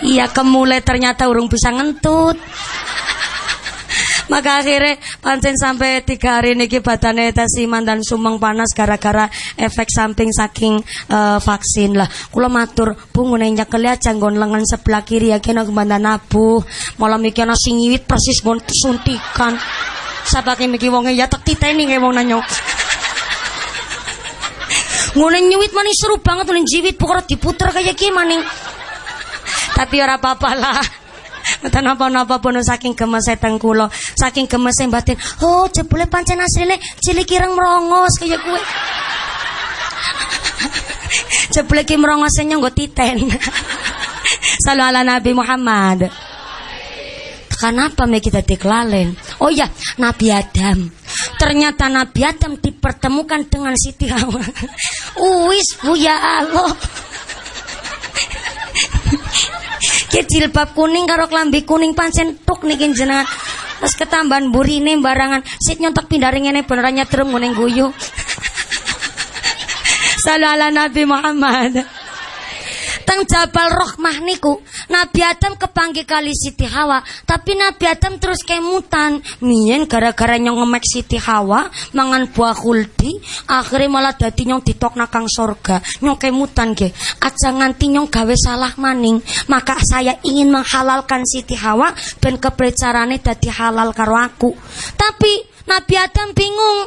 Iya kemulai ternyata urung bisa ngentut. Maka akhirnya pancen sampai tiga hari niki badane tesiman dan sumeng panas gara-gara efek samping saking uh, vaksin lah. Kula matur, Bu ngene nyekel aja nggon lengan sebelah kiri ya kena kembanda nabu. Malam iki ana sing persis nggon suntikan. Sabake miki wonge ya tek titeni nge wong nanyo. Ngene nyuwit maning seru banget nih jiwit pokoknya diputer kayak gimana tapi ora apa-apa lah. Mboten napa-napa pun saking gemes teng kula, saking gemes batin. Oh, jebule pancen asline cilik ireng merongos kaya kowe. jebule ki merongos nyonggo titen. Salam ala Nabi Muhammad. Kenapa me kita dikelalen? Oh ya, Nabi Adam. Ternyata Nabi Adam dipertemukan dengan Siti Hawa. Uwis, bu ya Allah. Ki jilbab kuning karo klambi kuning pancen tuk niki jenengan. Terus ketambahan burine barangan. Sit nyontek pindaring ini beneran nyetrem ngene guyu. Salam ala Nabi Muhammad. Teng Jabal Rohmah niku Nabi Adam kepanggil kali Siti Hawa tapi Nabi Adam terus kemutan. Mien gara-gara nyong ngemek Siti Hawa mangan buah kuldi akhirnya malah dadi nyong ditok nakang sorga. Nyong kemutan ge aja nganti nyong gawe salah maning. Maka saya ingin menghalalkan Siti Hawa ben keprecarane dadi halal karo aku. Tapi Nabi Adam bingung.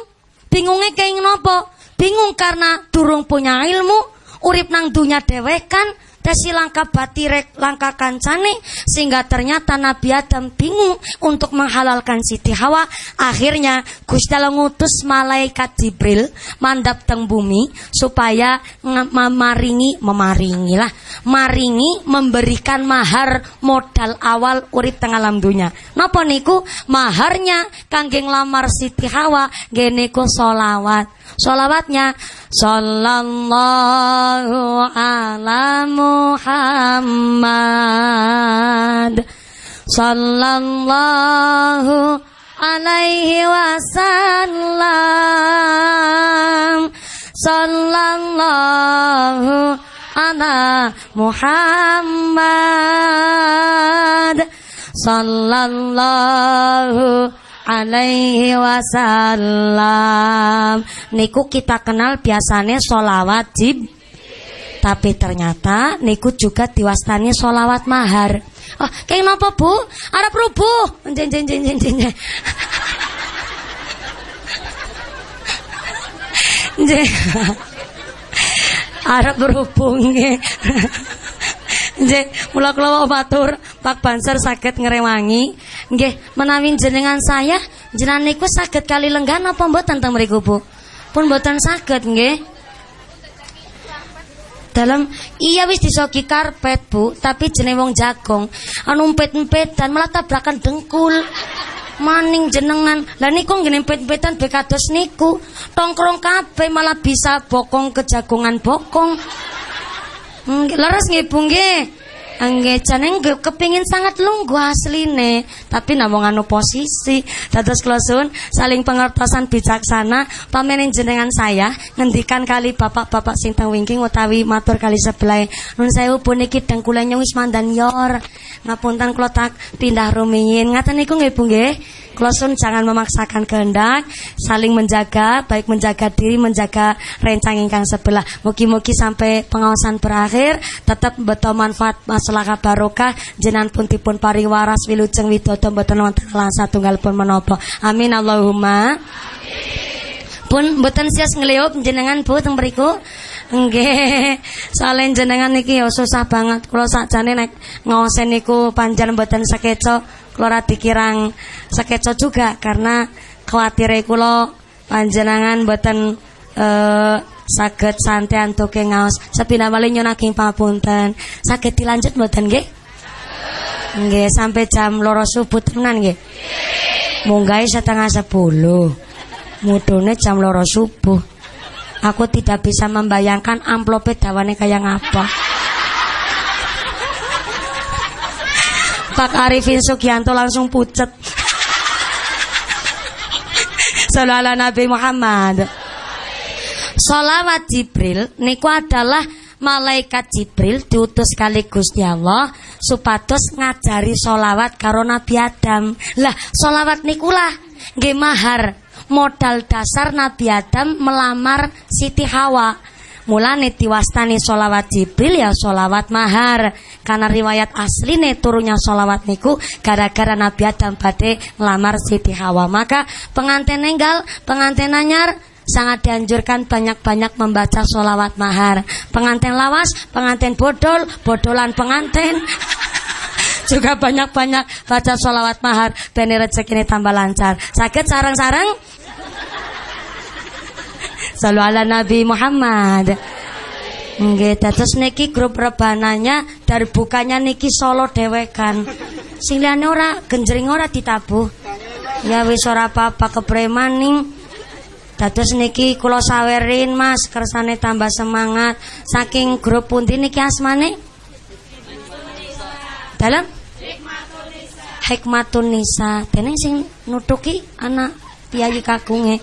Bingungnya kayak ngopo bingung karena durung punya ilmu urip nang dunya dewekan dasi langka batirek langka kancane sehingga ternyata Nabi Adam bingung untuk menghalalkan Siti Hawa. Akhirnya Gusti Allah ngutus malaikat Jibril mandap teng bumi supaya memaringi memaringi lah maringi memberikan mahar modal awal urip teng alam dunia napa niku? Maharnya kangge lamar Siti Hawa geniku solawat Solawatnya Sallallahu ala Muhammad. Sallallahu alaihi wasallam. Sallallahu ala Muhammad. Sallallahu alaihi wasallam. Niku kita kenal biasanya sholawat jib tapi ternyata niku juga diwastani sholawat mahar. Oh kayak napa bu? Arab rubuh. Jen jen jen jen jen Arab berhubung Nggih, mula kula matur Pak Banser saged ngrewangi. Nggih, menawi jenengan saya jenengan niku kali lenggan apa mboten teng mriku, Bu? Pun mboten saged nggih. Dalam iya wis disoki karpet, Bu, tapi jeneng wong jagong. Anu empet-empetan malah tabrakan dengkul. Maning jenengan. Lah niku nggih empet-empetan bekados niku. Tongkrong kabeh malah bisa bokong kejagongan bokong. Leres nggih Bu nggih. Nggih, jane kepingin sangat lungguh asline, tapi namung anu posisi. Dados kula saling pengertosan bijaksana pamene jenengan saya ngendikan kali bapak-bapak sing teng wingking utawi matur kali sebelah. Nun sewu puniki dengkulane wis mandan yor. Ngapunten kula tak pindah rumiyin. Ngaten niku nggih Bu nggih. Klosun jangan memaksakan kehendak, saling menjaga, baik menjaga diri, menjaga rencang ingkang sebelah. Mugi-mugi sampai pengawasan berakhir, tetap betul manfaat masalah barokah, jenan pun tipun pariwaras wilujeng widodo mboten wonten satunggal pun menopo. Amin Allahumma. Pun mboten sias ngleup jenengan Bu teng mriku. Nggih, soalnya jenengan niki ya susah banget. Kula sakjane nek ngaosen niku panjang mboten sakeco kula dikirang sekeco juga karena khawatir kula panjenengan boten eh saged santai antuke ngaos. Sepinamali nyunaking papunten. Saged dilanjut mboten nggih? Nggih sampai jam loro subuh tenan nggih? Munggahe setengah sepuluh. Mudune jam loro subuh. Aku tidak bisa membayangkan amplopnya dawane kayak ngapa. Pak Arifin Sugianto langsung pucet. Sallallahu Nabi Muhammad. Salawat Jibril niku adalah malaikat Jibril diutus kali Gusti Allah supados ngajari solawat karo Nabi Adam. Lah, solawat nikulah nggih mahar modal dasar Nabi Adam melamar Siti Hawa. Mulane diwastani solawat Jibril ya solawat mahar Karena riwayat asli nih turunnya solawat niku Gara-gara Nabi Adam badhe ngelamar Siti Hawa Maka pengantin nenggal, pengantin nanyar sangat dianjurkan banyak-banyak membaca solawat mahar. Pengantin lawas, pengantin bodol, bodolan pengantin. juga banyak-banyak baca solawat mahar. Beni rezeki ini tambah lancar. Sakit sarang-sarang Salu ala Nabi Muhammad. Nggih, terus niki grup rebananya dari bukanya niki Solo dewekan. Sing ora genjring ora ditabuh. Ya wis ora apa-apa kepreman ning. Dados niki kula sawerin Mas kersane tambah semangat. Saking grup pundi niki asmane? Dalam hikmatun nisa dene sing nutuki anak piyayi kagunge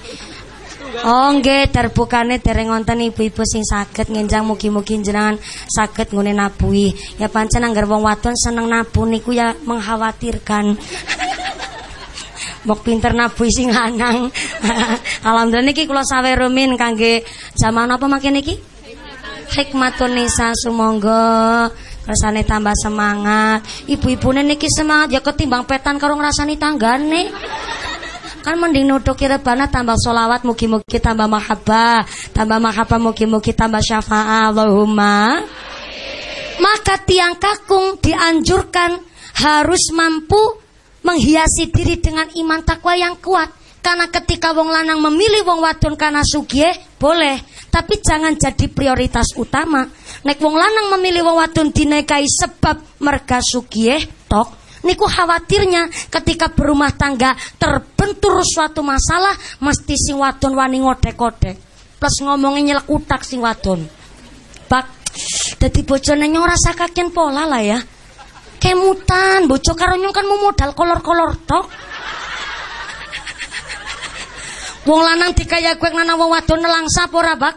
Oh nggih terbukane dereng wonten ibu-ibu sing saged ngenjang mugi-mugi jenengan saged ngune nabui. Ya pancen anggar wong wadon seneng nabu niku ya mengkhawatirkan. Mbok pinter nabui sing lanang. Alhamdulillah niki kula sawe rumin kangge zaman apa makin niki? Hikmatun nisa sumangga rasane tambah semangat. Ibu-ibune niki semangat ya ketimbang petan karo ngrasani tanggane kan mending kira rebana tambah solawat mugi-mugi tambah mahabbah tambah mahabbah mugi-mugi tambah syafaat Allahumma maka tiang kakung dianjurkan harus mampu menghiasi diri dengan iman takwa yang kuat. Karena ketika wong lanang memilih wong wadon karena sugih boleh. Tapi jangan jadi prioritas utama. Nek wong lanang memilih wong wadon dinekai sebab merga sugih tok. Niku khawatirnya ketika berumah tangga terbentur suatu masalah mesti sing wadon wani ngode-kode. Plus ngomongin nyelek utak sing wadon. Bak dadi bojone nyong rasa pola lah ya kemutan bojo karo nyong kan mau modal kolor-kolor tok Wong lanang dikaya gue nana wong wadon nelangsa apa ora bak?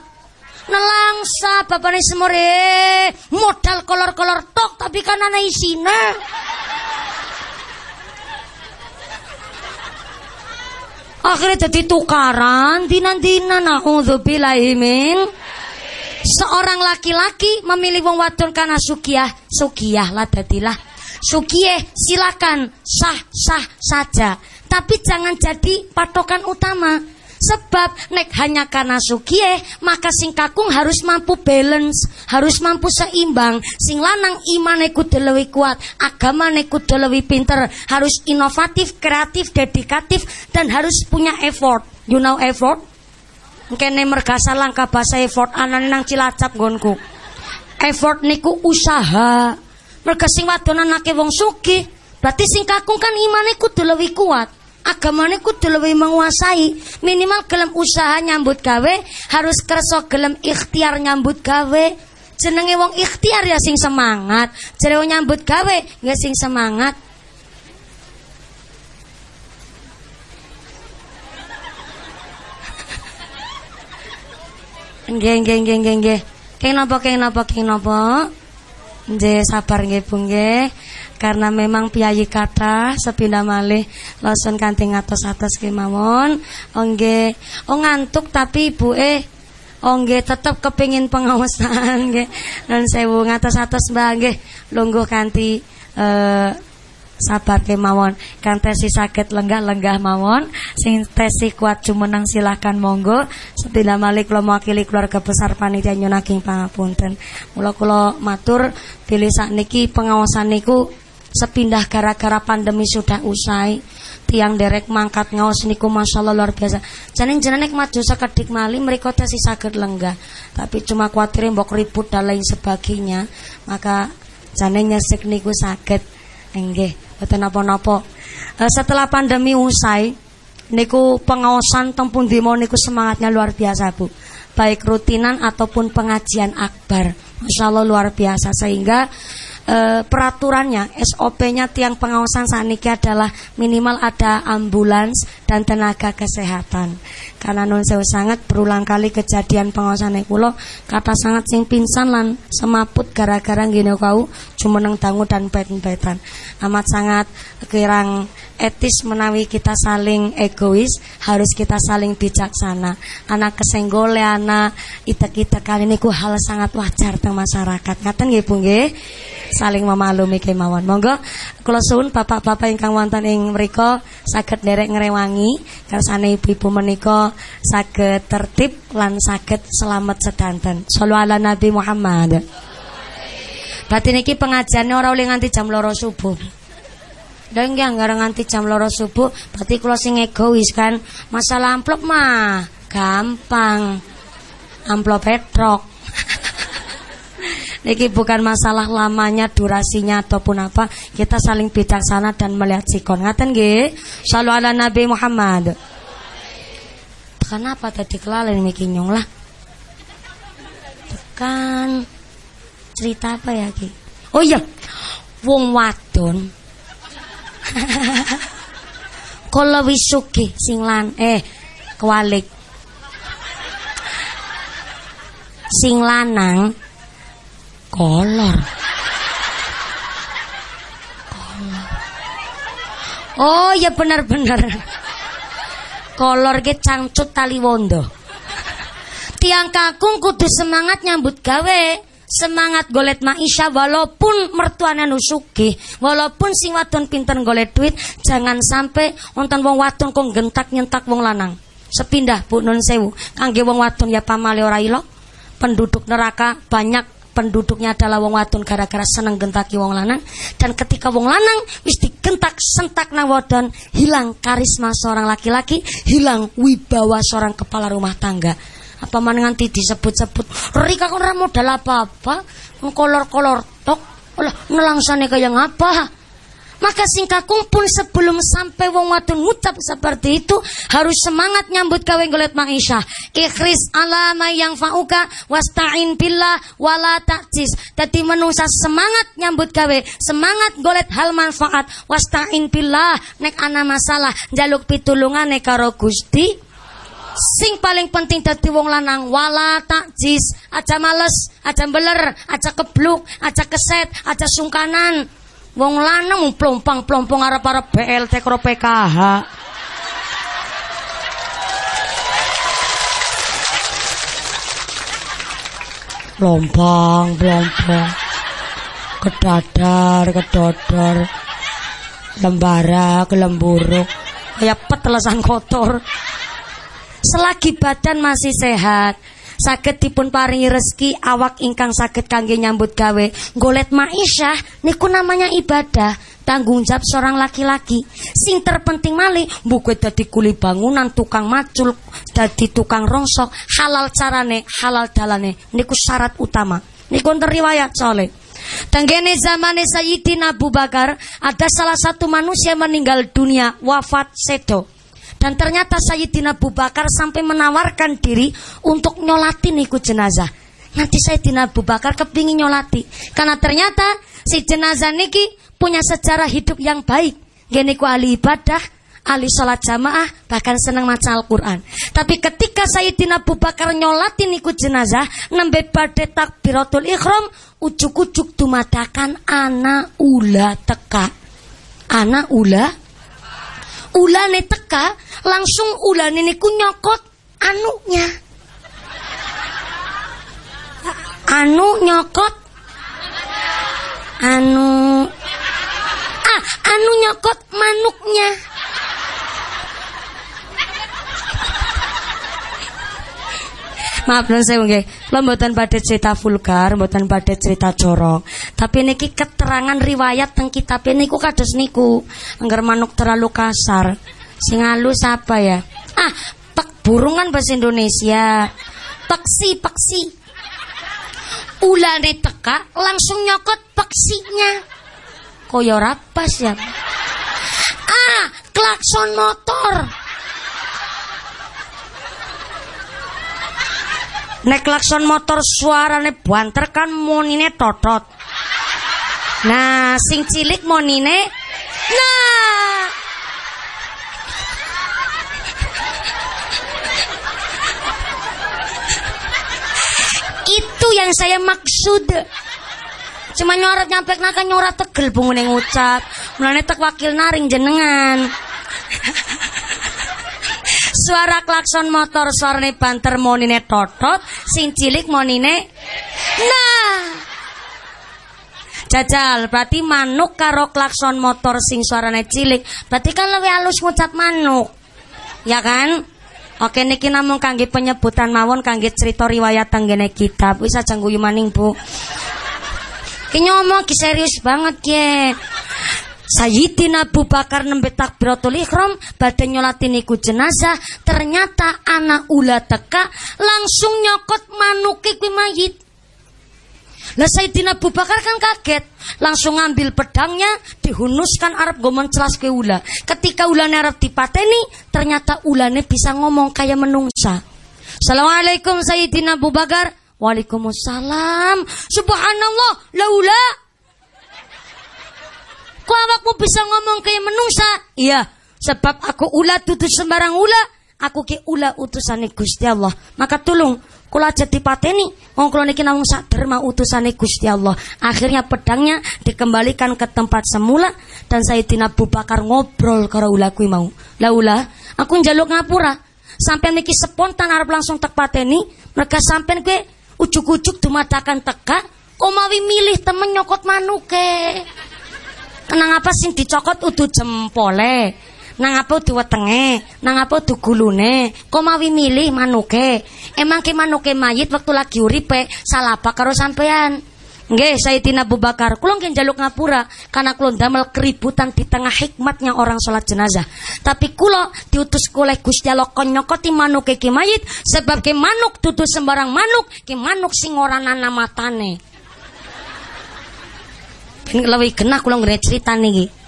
Nelangsa bapane semore modal kolor-kolor tok tapi kan ana isine. Akhirnya jadi tukaran dinan-dinan naudzubillahi min Seorang laki-laki memilih wong wadon karena sukiyah, sukiyah lah dadilah. Sukiyah silakan sah sah saja, tapi jangan jadi patokan utama. Sebab nek hanya karena sukie, maka sing kakung harus mampu balance, harus mampu seimbang. Sing lanang iman kudu lebih kuat, agama kudu lebih pinter, harus inovatif, kreatif, dedikatif dan harus punya effort. You know effort? Kene mergasa langkah bahasa effort anane nang Cilacap gonku. Effort niku usaha. Merga sing wadon anake wong sugih, berarti sing kakung kan imane kudu lebih kuat. Agamane kudu lebih menguasai. Minimal gelem usaha nyambut gawe harus kerso gelem ikhtiar nyambut gawe. Jenenge wong ikhtiar ya sing semangat. Jenenge nyambut gawe ya sing semangat. Nggih nggih nggih nggih nggih. Keng napa keng napa keng napa? Nggih sabar nggih Bu nggih. Karena memang piyayi kata sepindah malih langsung kanthi ngatos-atos kemawon. Ongge oh ngantuk tapi ibu eh ongge tetep kepingin pengawasan nggih. Non sewu ngatos-atos mbak nggih. Lungguh kanthi eh sabar kemawon. Kan tesi sakit lenggah-lenggah mawon. Sing tesi kuat jumeneng silahkan monggo. Sepindah malih kula mewakili keluarga besar panitia nyunaking pangapunten. Mula kula matur pilih sakniki pengawasan niku sepindah gara-gara pandemi sudah usai. Tiang derek mangkat ngaos niku masyaallah luar biasa. Janing jenenge maju sekedik mali mereka si sakit lenggah. Tapi cuma kuatirin mbok ribut dan lain sebagainya. Maka janing nyesek niku sakit enggih boten napa-napa e, setelah pandemi usai niku pengawasan tempun dimo niku semangatnya luar biasa Bu. Baik rutinan ataupun pengajian akbar. Masya luar biasa. Sehingga e, peraturannya SOP-nya tiang pengawasan saniki adalah minimal ada ambulans dan tenaga kesehatan. Karena non sewu sangat berulang kali kejadian pengawasan kulo kata sangat sing pingsan lan semaput gara-gara gini kau cuma neng dangu dan pet-petan. Amat sangat kirang etis menawi kita saling egois harus kita saling bijaksana. Anak kesenggol anak ita-kita kali ini ku hal sangat wajar teng masyarakat. Ngaten nggih Bu saling memaklumi kemawon monggo kula suwun bapak-bapak ingkang wonten ing mriku saged nderek ngrewangi. Kersane ibu-ibu menika saged tertib lan saged selamat sedanten sallallahu ala nabi Muhammad Berarti niki pengajiannya orang oleh nganti jam loro subuh. Dan nggak nggak nganti jam loro subuh, berarti kalau sing egois kan, masalah amplop mah gampang. Amplop petrok. Niki bukan masalah lamanya, durasinya ataupun apa. Kita saling bijaksana dan melihat sikon. Ngaten nggih? Shallu ala Nabi Muhammad. Kenapa tadi kelalen miki nyong lah? Tekan cerita apa ya ki? Oh iya, wong wadon Kala wis sugih sing lan eh kewalik. Sing lanang kolor. Oh ya benar-benar. Kolor ke cangcut tali wondo. Tiang kakung kudu semangat nyambut gawe. Semangat golet maisha walaupun mertuanya nusuki, walaupun sing wadon pinter golet duit, jangan sampai wonten wong wadon kok gentak nyentak wong lanang. Sepindah Bu Nun Sewu, kangge wong wadon ya pamale ora ilok. Penduduk neraka banyak penduduknya adalah wong wadon gara-gara seneng gentaki wong lanang dan ketika wong lanang wis digentak sentak nang wadon hilang karisma seorang laki-laki hilang wibawa seorang kepala rumah tangga. Apa mana nganti disebut-sebut Rika kan modal apa-apa? Kolor-kolor tok. Olah nelangsane kayak ngapa maka singkakung pun sebelum sampai wong wadon ngucap seperti itu harus semangat nyambut gawe golet maisha. Ikhris ala yang fauka wasta'in billah wala ta'jis. Dadi menungsa semangat nyambut gawe, semangat golet hal manfaat wasta'in billah nek ana masalah jaluk pitulungane karo Gusti sing paling penting dadi wong lanang wala takjis aja males aja beler aja kebluk aja keset aja sungkanan Wong lanang mung plompang-plompong arep-arep BLT karo PKH. Lompang, plompong. Kedadar, kedodor. Lembara, kelemburuk. Kayak petelesan kotor. Selagi badan masih sehat, saged dipun paringi rezeki awak ingkang saged kangge nyambut gawe. Golet maisha niku namanya ibadah. Tanggung jawab seorang laki-laki. Sing terpenting mali buku dadi kuli bangunan tukang macul dadi tukang rongsok. Halal carane halal dalane. Niku syarat utama. Niku riwayat soleh Tanggene zaman Sayyidina Abu Bakar ada salah satu manusia meninggal dunia wafat sedo dan ternyata Sayyidina Abu Bakar sampai menawarkan diri untuk nyolatin ikut jenazah. Nanti Sayyidina Abu Bakar kepingin nyolati. Karena ternyata si jenazah niki punya sejarah hidup yang baik. Gini ku ahli ibadah, ahli sholat jamaah, bahkan senang maca Al-Quran. Tapi ketika Sayyidina Abu Bakar nyolatin ikut jenazah, nembe badhe takbiratul ikhram, ujuk-ujuk dumadakan anak ula teka. Anak ula ulane teka langsung ulane niku nyokot anunya anu nyokot. Anu. Ah anu nyokot manuknya Maaf saya nggih. Kula mboten badhe cerita vulgar, mboten badhe cerita corong. Tapi niki keterangan riwayat teng kitab niku kados niku. Angger manuk terlalu kasar. Sing halus apa ya? Ah, pek burungan bahasa Indonesia. Peksi, peksi. Ulane teka langsung nyokot peksinya. Koyo rapas ya. Ah, klakson motor. Nek klakson motor suarane banter kan monine totot. Nah, sing cilik monine nah Itu yang saya maksud. Cuma nyorot nyampe nakan nyorat tegel bungune ngucap. Mulane tek wakil naring jenengan suara klakson motor suarane banter monine totot. Sing cilik monine nah. Jajal berarti manuk karo klakson motor sing suarane cilik. Berarti kan lebih halus ngucap manuk. Ya kan? Oke niki namung kangge penyebutan mawon kangge cerita riwayat tanggene kitab. Wis aja guyu maning Bu. Ki ngomong ki serius banget ya. Sayyidina Abu Bakar nembe takbiratul ihram badhe nyolatin iku jenazah ternyata anak ula teka langsung nyokot manuke kuwi mayit Lah Sayyidina Abu Bakar kan kaget, langsung ngambil pedangnya, dihunuskan Arab go mencelas ke ula. Ketika ulane Arab dipateni, ternyata ulane bisa ngomong kayak menungsa. Assalamualaikum Sayyidina Abu Bakar. Waalaikumsalam. Subhanallah, laula Kok awakmu bisa ngomong kayak menungsa? Iya, sebab aku ula tutus sembarang ula. Aku ke ula utusane Gusti Allah. Maka tolong kula aja dipateni. Wong niki namung derma utusane Gusti Allah. Akhirnya pedangnya dikembalikan ke tempat semula dan Sayyidina Abu Bakar ngobrol karo ula kuwi mau. Lah ula, aku njaluk ngapura. Sampai niki spontan arep langsung tak pateni, mereka sampai ke ujuk-ujuk dumadakan teka, komawi milih temen nyokot manuke. Kenang apa sing dicokot udu jempole? Nang apa udu wetenge? Nang apa udu gulune? Milih manuke. Emang ke manuke mayit waktu lagi uripe salah apa karo sampean? Nggih, Sayyidina Abu Bakar, kula nggih njaluk ngapura karena kula ndamel keributan di tengah hikmatnya orang sholat jenazah. Tapi kula diutus oleh Gusti Allah kon nyokoti manuk ki mayit sebab ke manuk dudu sembarang manuk, ke manuk sing ora ana matane. Ben lebih kena kula ngene cerita niki.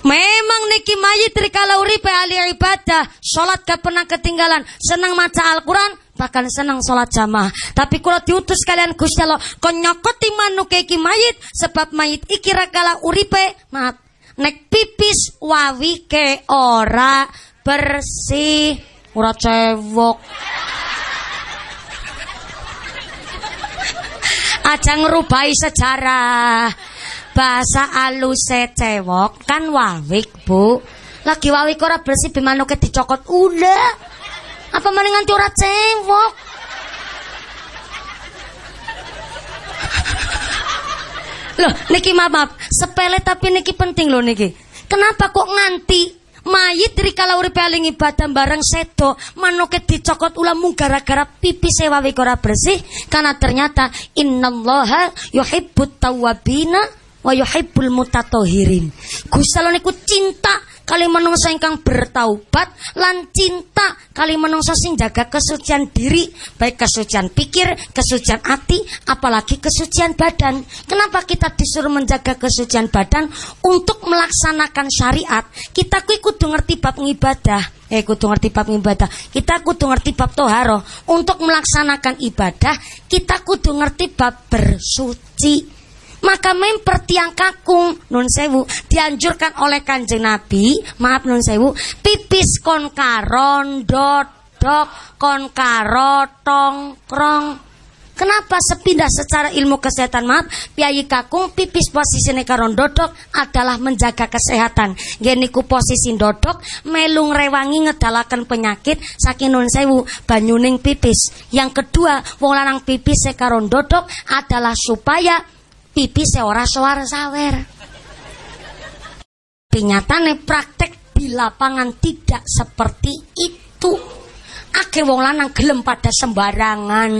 Memang niki mayit rikala uripe ahli ibadah, salat pernah ketinggalan, senang maca Al-Qur'an, bahkan senang sholat jamaah. Tapi kalau diutus kalian Gusti Allah, kon nyokoti manuk iki mayit sebab mayit iki rikala uripe, maaf, nek pipis wawi ke ora bersih, ora cewok. Aja ngerubai sejarah bahasa alus cewok kan wawik bu. Lagi wawik ora bersih bimanuke dicokot. Udah. Apa mana nganti ora cewok? Loh niki maaf, maaf. Sepele tapi niki penting loh niki. Kenapa kok nganti mayit dari kalau uripe ibadah bareng sedo manuke dicokot ulamu gara-gara pipi sewa ora bersih? Karena ternyata innallaha yuhibbut tawwabina wa yuhibbul mutatohirin. Gusti Allah niku cinta kali menungsa ingkang bertaubat lan cinta kali menungsa sing jaga kesucian diri baik kesucian pikir kesucian hati apalagi kesucian badan. Kenapa kita disuruh menjaga kesucian badan? Untuk melaksanakan syariat kita kudu ngerti bab ibadah eh kudu ngerti bab ibadah kita kudu ngerti bab toharo. Untuk melaksanakan ibadah kita kudu ngerti bab bersuci maka memper tiang kakung nun sewu dianjurkan oleh kanjeng Nabi, maaf nun sewu, pipis kon karon dodok kon karotong krong. Kenapa sepindah secara ilmu kesehatan maaf piayi kakung pipis posisi karon dodok adalah menjaga kesehatan. Geniku posisi dodok melung rewangi ngedalakan penyakit saking nun sewu banyuning pipis. Yang kedua wong lanang pipis sekaron dodok adalah supaya pipi seora suara sawer. Ternyata praktek di lapangan tidak seperti itu. Akhir wong lanang gelem pada sembarangan.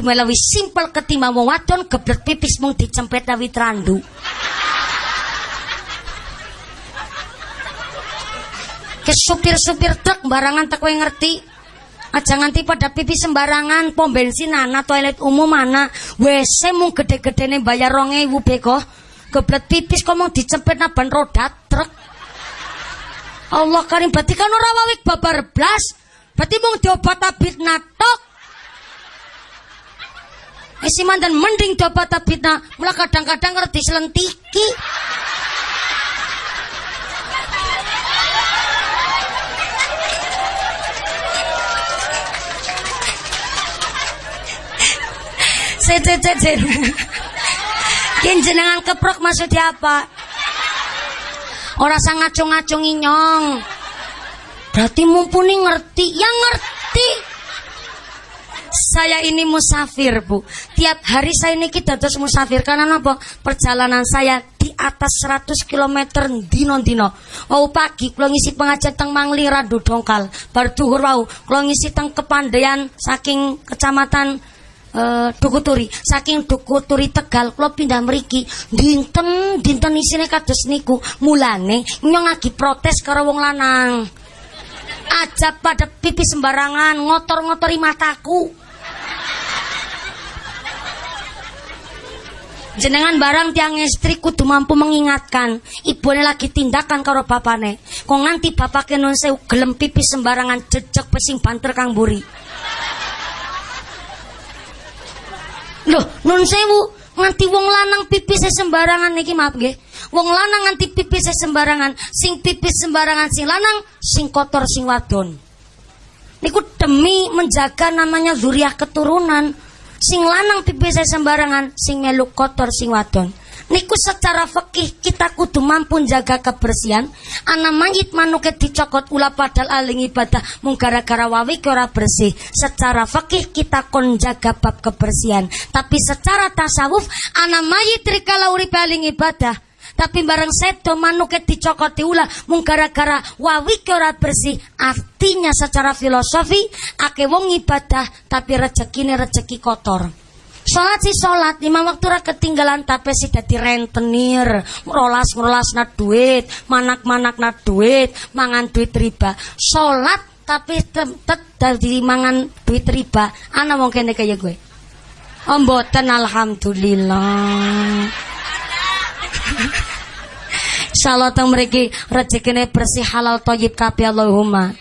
Lebih simpel ketimbang wong wadon geblek pipis mung dicempet awit randu. Ke supir-supir truk barangan tak ngerti Aja nganti pada pipi sembarangan, pom bensin ana, toilet umum mana, WC mung gede-gedene bayar 2000 beko. Geblet pipis kok mau dicepet ban roda truk. Allah karim berarti kan ora wawik babar blas. Berarti mung diobat abit natok. Isi mandan mending diobat abit mula kadang-kadang ngerti selentiki. Set set set set. jenengan keprok maksudnya apa? Orang sangat ngacung-ngacung inyong. Berarti mumpuni ngerti. Yang ngerti. Saya ini musafir, Bu. Tiap hari saya ini kita terus musafir karena apa? Perjalanan saya di atas 100 km dino-dino. Wau pagi kalau ngisi pengajian teng Mangli Radu Dongkal. Bar duhur wau kalau ngisi teng Kepandaian saking kecamatan uh, Dukuturi saking Dukuturi Tegal kula pindah mriki. Dinten dinten isine kados niku. Mulane nyong lagi protes karo wong lanang. Aja pada pipi sembarangan ngotor-ngotori mataku. Jenengan barang tiang istri kudu mampu mengingatkan. Ibunya lagi tindakan karo bapane kok nganti bapake non sewu gelem pipi sembarangan jejak pesing banter kang buri Loh, nun sewu, nganti wong lanang pipis sembarangan niki maaf nggih. Wong lanang nganti pipis sembarangan, sing pipis sembarangan sing lanang, sing kotor sing wadon. Niku demi menjaga namanya zuriat keturunan. Sing lanang pipis sembarangan, sing melu kotor sing wadon. Niku secara fikih kita kudu mampu jaga kebersihan. Anak mayit manuke dicokot ula padal aling ibadah mung gara-gara bersih. Secara fikih kita kon jaga bab kebersihan. Tapi secara tasawuf anak mayit rikala uripe aling ibadah tapi bareng seto manuke dicokoti ula mung gara-gara wawi bersih artinya secara filosofi ake wong ibadah tapi rezekine rezeki kotor Sholat si sholat lima waktu ra ketinggalan tapi si dadi rentenir. Merolas merolas na duit. Manak manak na duit. Mangan duit riba. Sholat tapi tetep dari mangan duit riba. Anak mau kene kayak gue. Omboten alhamdulillah. Salat teng mriki rezekine bersih halal thayyib kabeh Allahumma.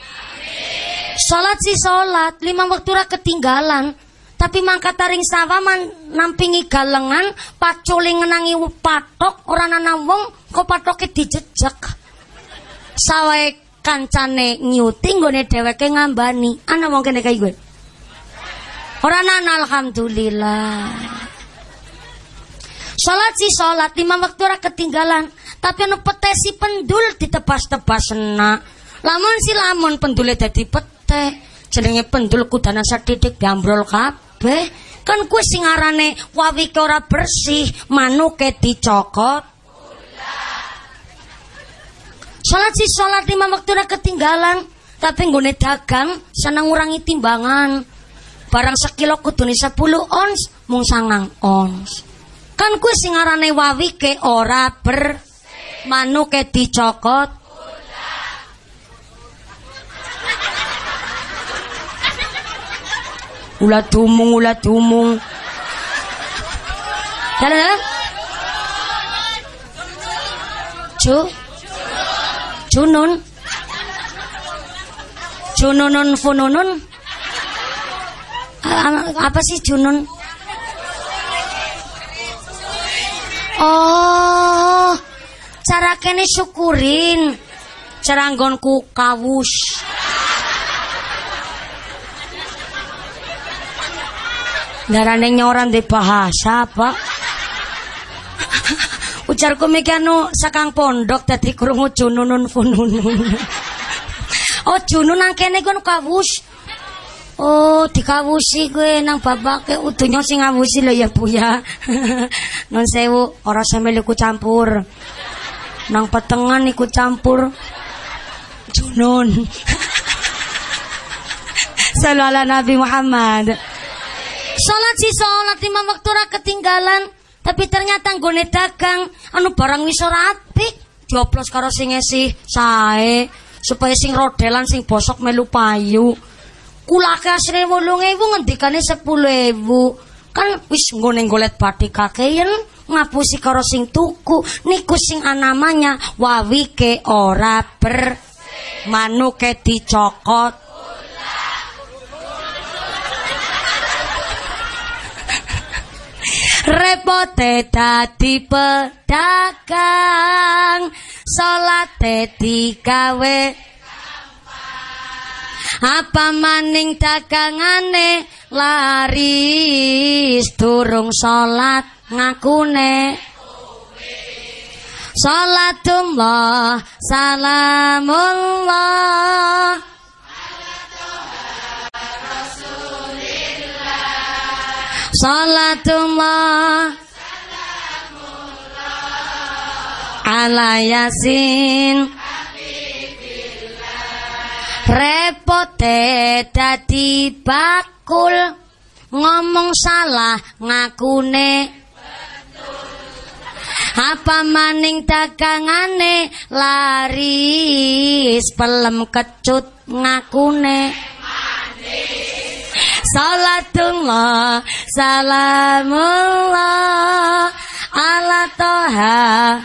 Salat si salat, lima waktu ra ketinggalan. Tapi mangkat taring sawaman nampingi galengan, paculi ngenangi patok, orang ana wong kok patoke dijejek. Sawai kancane nyuti nggone dheweke ngambani. Ana wong kene kaya gue. Ora ana alhamdulillah. Salat si salat lima waktu ora ketinggalan, tapi anu petesi pendul ditebas-tebas enak. Lamun si lamun pendule dadi pete, jenenge pendul kudana sadidik diambrol kabeh kabeh kan kuwi sing arane wawike ora bersih manuke dicokot. Salat si salat lima waktu ketinggalan tapi nggone dagang senang ngurangi timbangan. Barang sekilo kudune 10 ons mung sangang ons. Kan kuwi sing arane wawike ora ber manuke dicokot Ulat dumung, ulat dumung. Dalam Cu. Junun Jununun fununun Apa sih junun Oh Cara kene syukurin. Cara nggonku kawus Darane nyoran di bahasa apa? Ujarku miki anu sakang pondok dadi krungu jununun fununun. oh junun nang ku kawus. Oh, dikawusi gue nang babake utunya sing ngawusi lho ya Bu ya. Non sewu ora sampe iku campur. Nang petengan iku campur junun. Sallallahu Nabi Muhammad. Salat si salat lima waktu ra ketinggalan, tapi ternyata nggone dagang. Anu barang wis ora apik, dioplos karo sing esih sae. Supaya sing rodelan sing bosok melu payu. Kulake asline 8000 ngendikane 10000. Kan wis nggone golet bathik kakeyen ngapusi karo sing tuku niku sing anamanya wawike ora ber manuke dicokot repote dadi pedagang salate digawe. Apa maning dagangane laris durung salat ngakune. Salatullah salamullah Salatullah. Ala yasin. Repote dadi bakul. Ngomong salah ngakune. Apa maning dagangane? Laris pelem kecut ngakune Salatullah Salamullah Ala toha.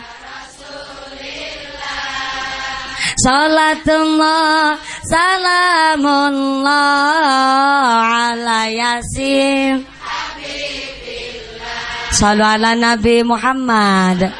Salatullah Salamullah Ala yasin. Salam ala Nabi Muhammad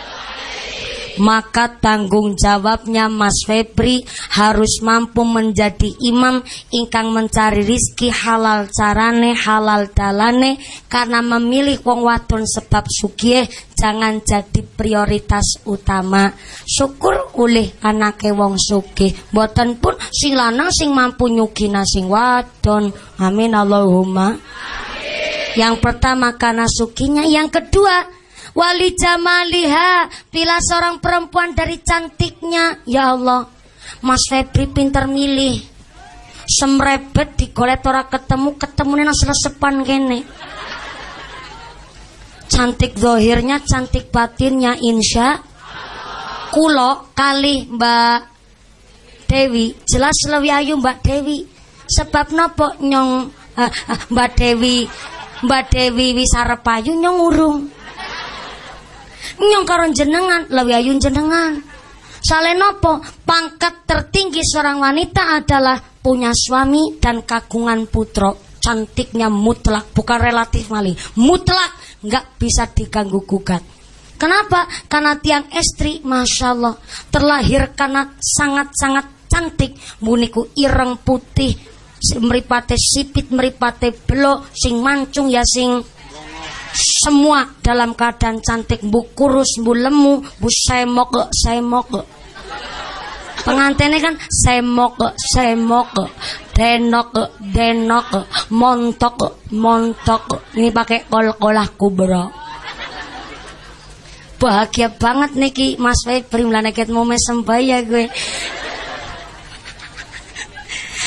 maka tanggung jawabnya Mas Febri harus mampu menjadi imam ingkang mencari rizki halal carane halal dalane. Karena memilih wong wadon sebab sukie jangan jadi prioritas utama. Syukur oleh anake wong sugih. Boten pun sing lanang sing mampu nyugina sing wadon. Amin Allahumma. Yang pertama karena sukinya yang kedua Wali jamaliha Bila seorang perempuan dari cantiknya Ya Allah. Mas Febri pinter milih. Semrebet digolet ora ketemu Ketemu nang selesepan kene. Cantik zohirnya Cantik batinnya insya. Kulo kali Mbak Dewi. Jelas lebih ayu Mbak Dewi. Sebab nopo nyong uh, uh, Mbak Dewi Mbak Dewi wisarepayu nyong urung nyong karo jenengan lewi ayun jenengan. Sale nopo? Pangkat tertinggi seorang wanita adalah punya suami dan kagungan putro cantiknya mutlak bukan relatif mali mutlak nggak bisa diganggu gugat. Kenapa? Karena tiang istri masya Allah terlahir karena sangat sangat cantik. Muniku ireng putih meripate sipit meripate belo sing mancung ya sing semua dalam keadaan cantik. Bu kurus bu lemu bu semok semok. Pengantinnya kan semok semok denok denok montok montok. Ini pakai kol kolah kubro. Bahagia banget niki Mas Febri melane ket mau sembaya gue.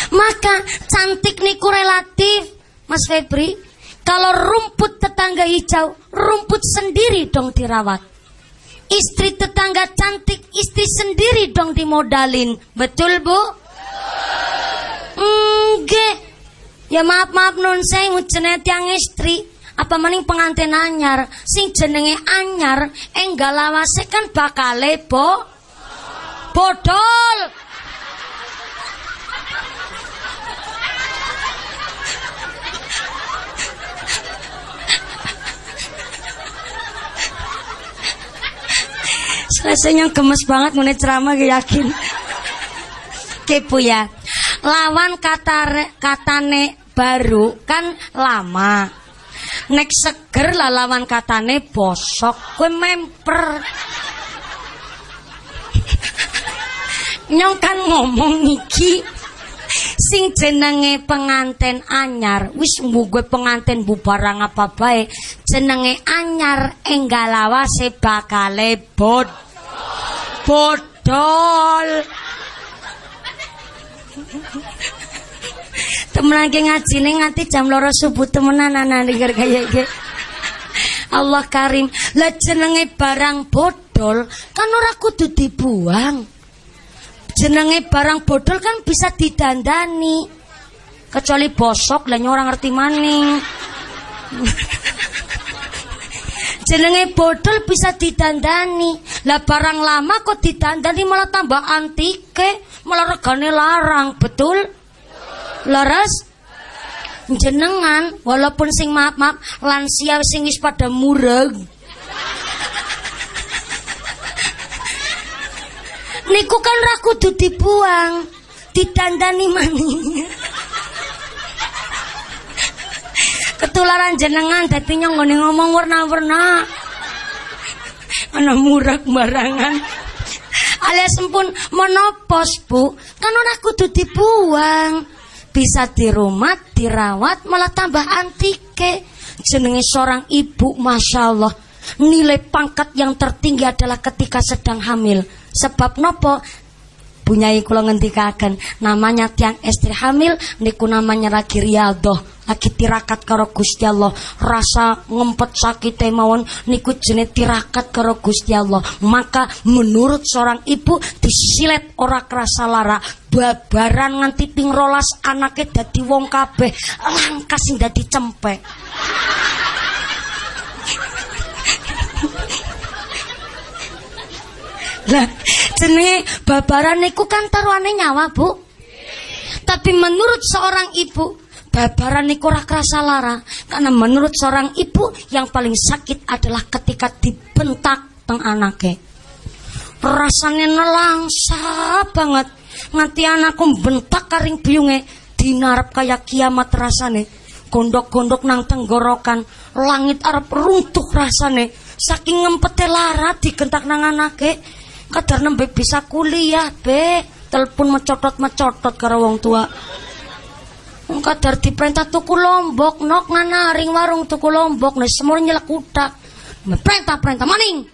Maka cantik niku relatif Mas Febri kalau rumput tetangga hijau, rumput sendiri dong dirawat. Istri tetangga cantik, istri sendiri dong dimodalin. Betul, Bu? Enggak. Ya maaf maaf non saya mau yang istri apa mending pengantin anyar sing jenenge anyar enggak lawase kan bakal lepo bodol Rasanya gemes banget ngene ceramah yakin. Kepo ya. Lawan kata katane baru kan lama. Nek seger lah lawan katane bosok. Gue memper. Nyong kan ngomong iki sing jenenge penganten anyar wis gue penganten bubarang apa baik jenenge anyar enggalawa bakale bod bodol. Temenan ke ngaji nih nganti jam loro subuh temenan anak denger kayak gitu. Allah karim, lah jenenge barang bodol kan ora kudu dibuang. Jenenge barang bodol kan bisa didandani. Kecuali bosok lah orang ngerti maning. jenenge bodol bisa didandani lah barang lama kok didandani malah tambah antike malah regane larang betul laras jenengan walaupun sing maaf maaf lansia sing wis pada mureg niku kan raku dibuang didandani maning ketularan jenengan dadi nyong ngomong warna-warna ana murak barangan alias pun monopos bu. Kan ora kudu dibuang. Bisa rumah dirawat malah tambah antike. Jenenge seorang ibu masya Allah. Nilai pangkat yang tertinggi adalah ketika sedang hamil sebab nopo? Bunyai kula ngendikaken namanya tiang istri hamil niku namanya lagi riadoh lagi tirakat karo Gusti Allah. Rasa ngempet sakit mawon niku jenis tirakat karo Gusti Allah. Maka menurut seorang ibu disilet ora kerasa lara babaran nganti ping rolas anaknya dadi wong kabeh langkas sing dadi cempek Lah, jenenge babaran niku kan taruhane nyawa, Bu. Tapi menurut seorang ibu, babaran niku ora kerasa lara. Karena menurut seorang ibu yang paling sakit adalah ketika dibentak teng anake. Rasanya nelangsa banget. Nganti anakku bentak karing biunge dinarap kayak kiamat rasane. Gondok-gondok nang tenggorokan langit arep runtuh rasane. Saking ngempete lara digentak nang anake kadar nembe bisa kuliah be telepon mecotot-mecotot karo wong tua. Kadar diperintah tuku lombok nok nganaring warung tuku lombok. Nih semua nyelak utak. Perintah perintah maning.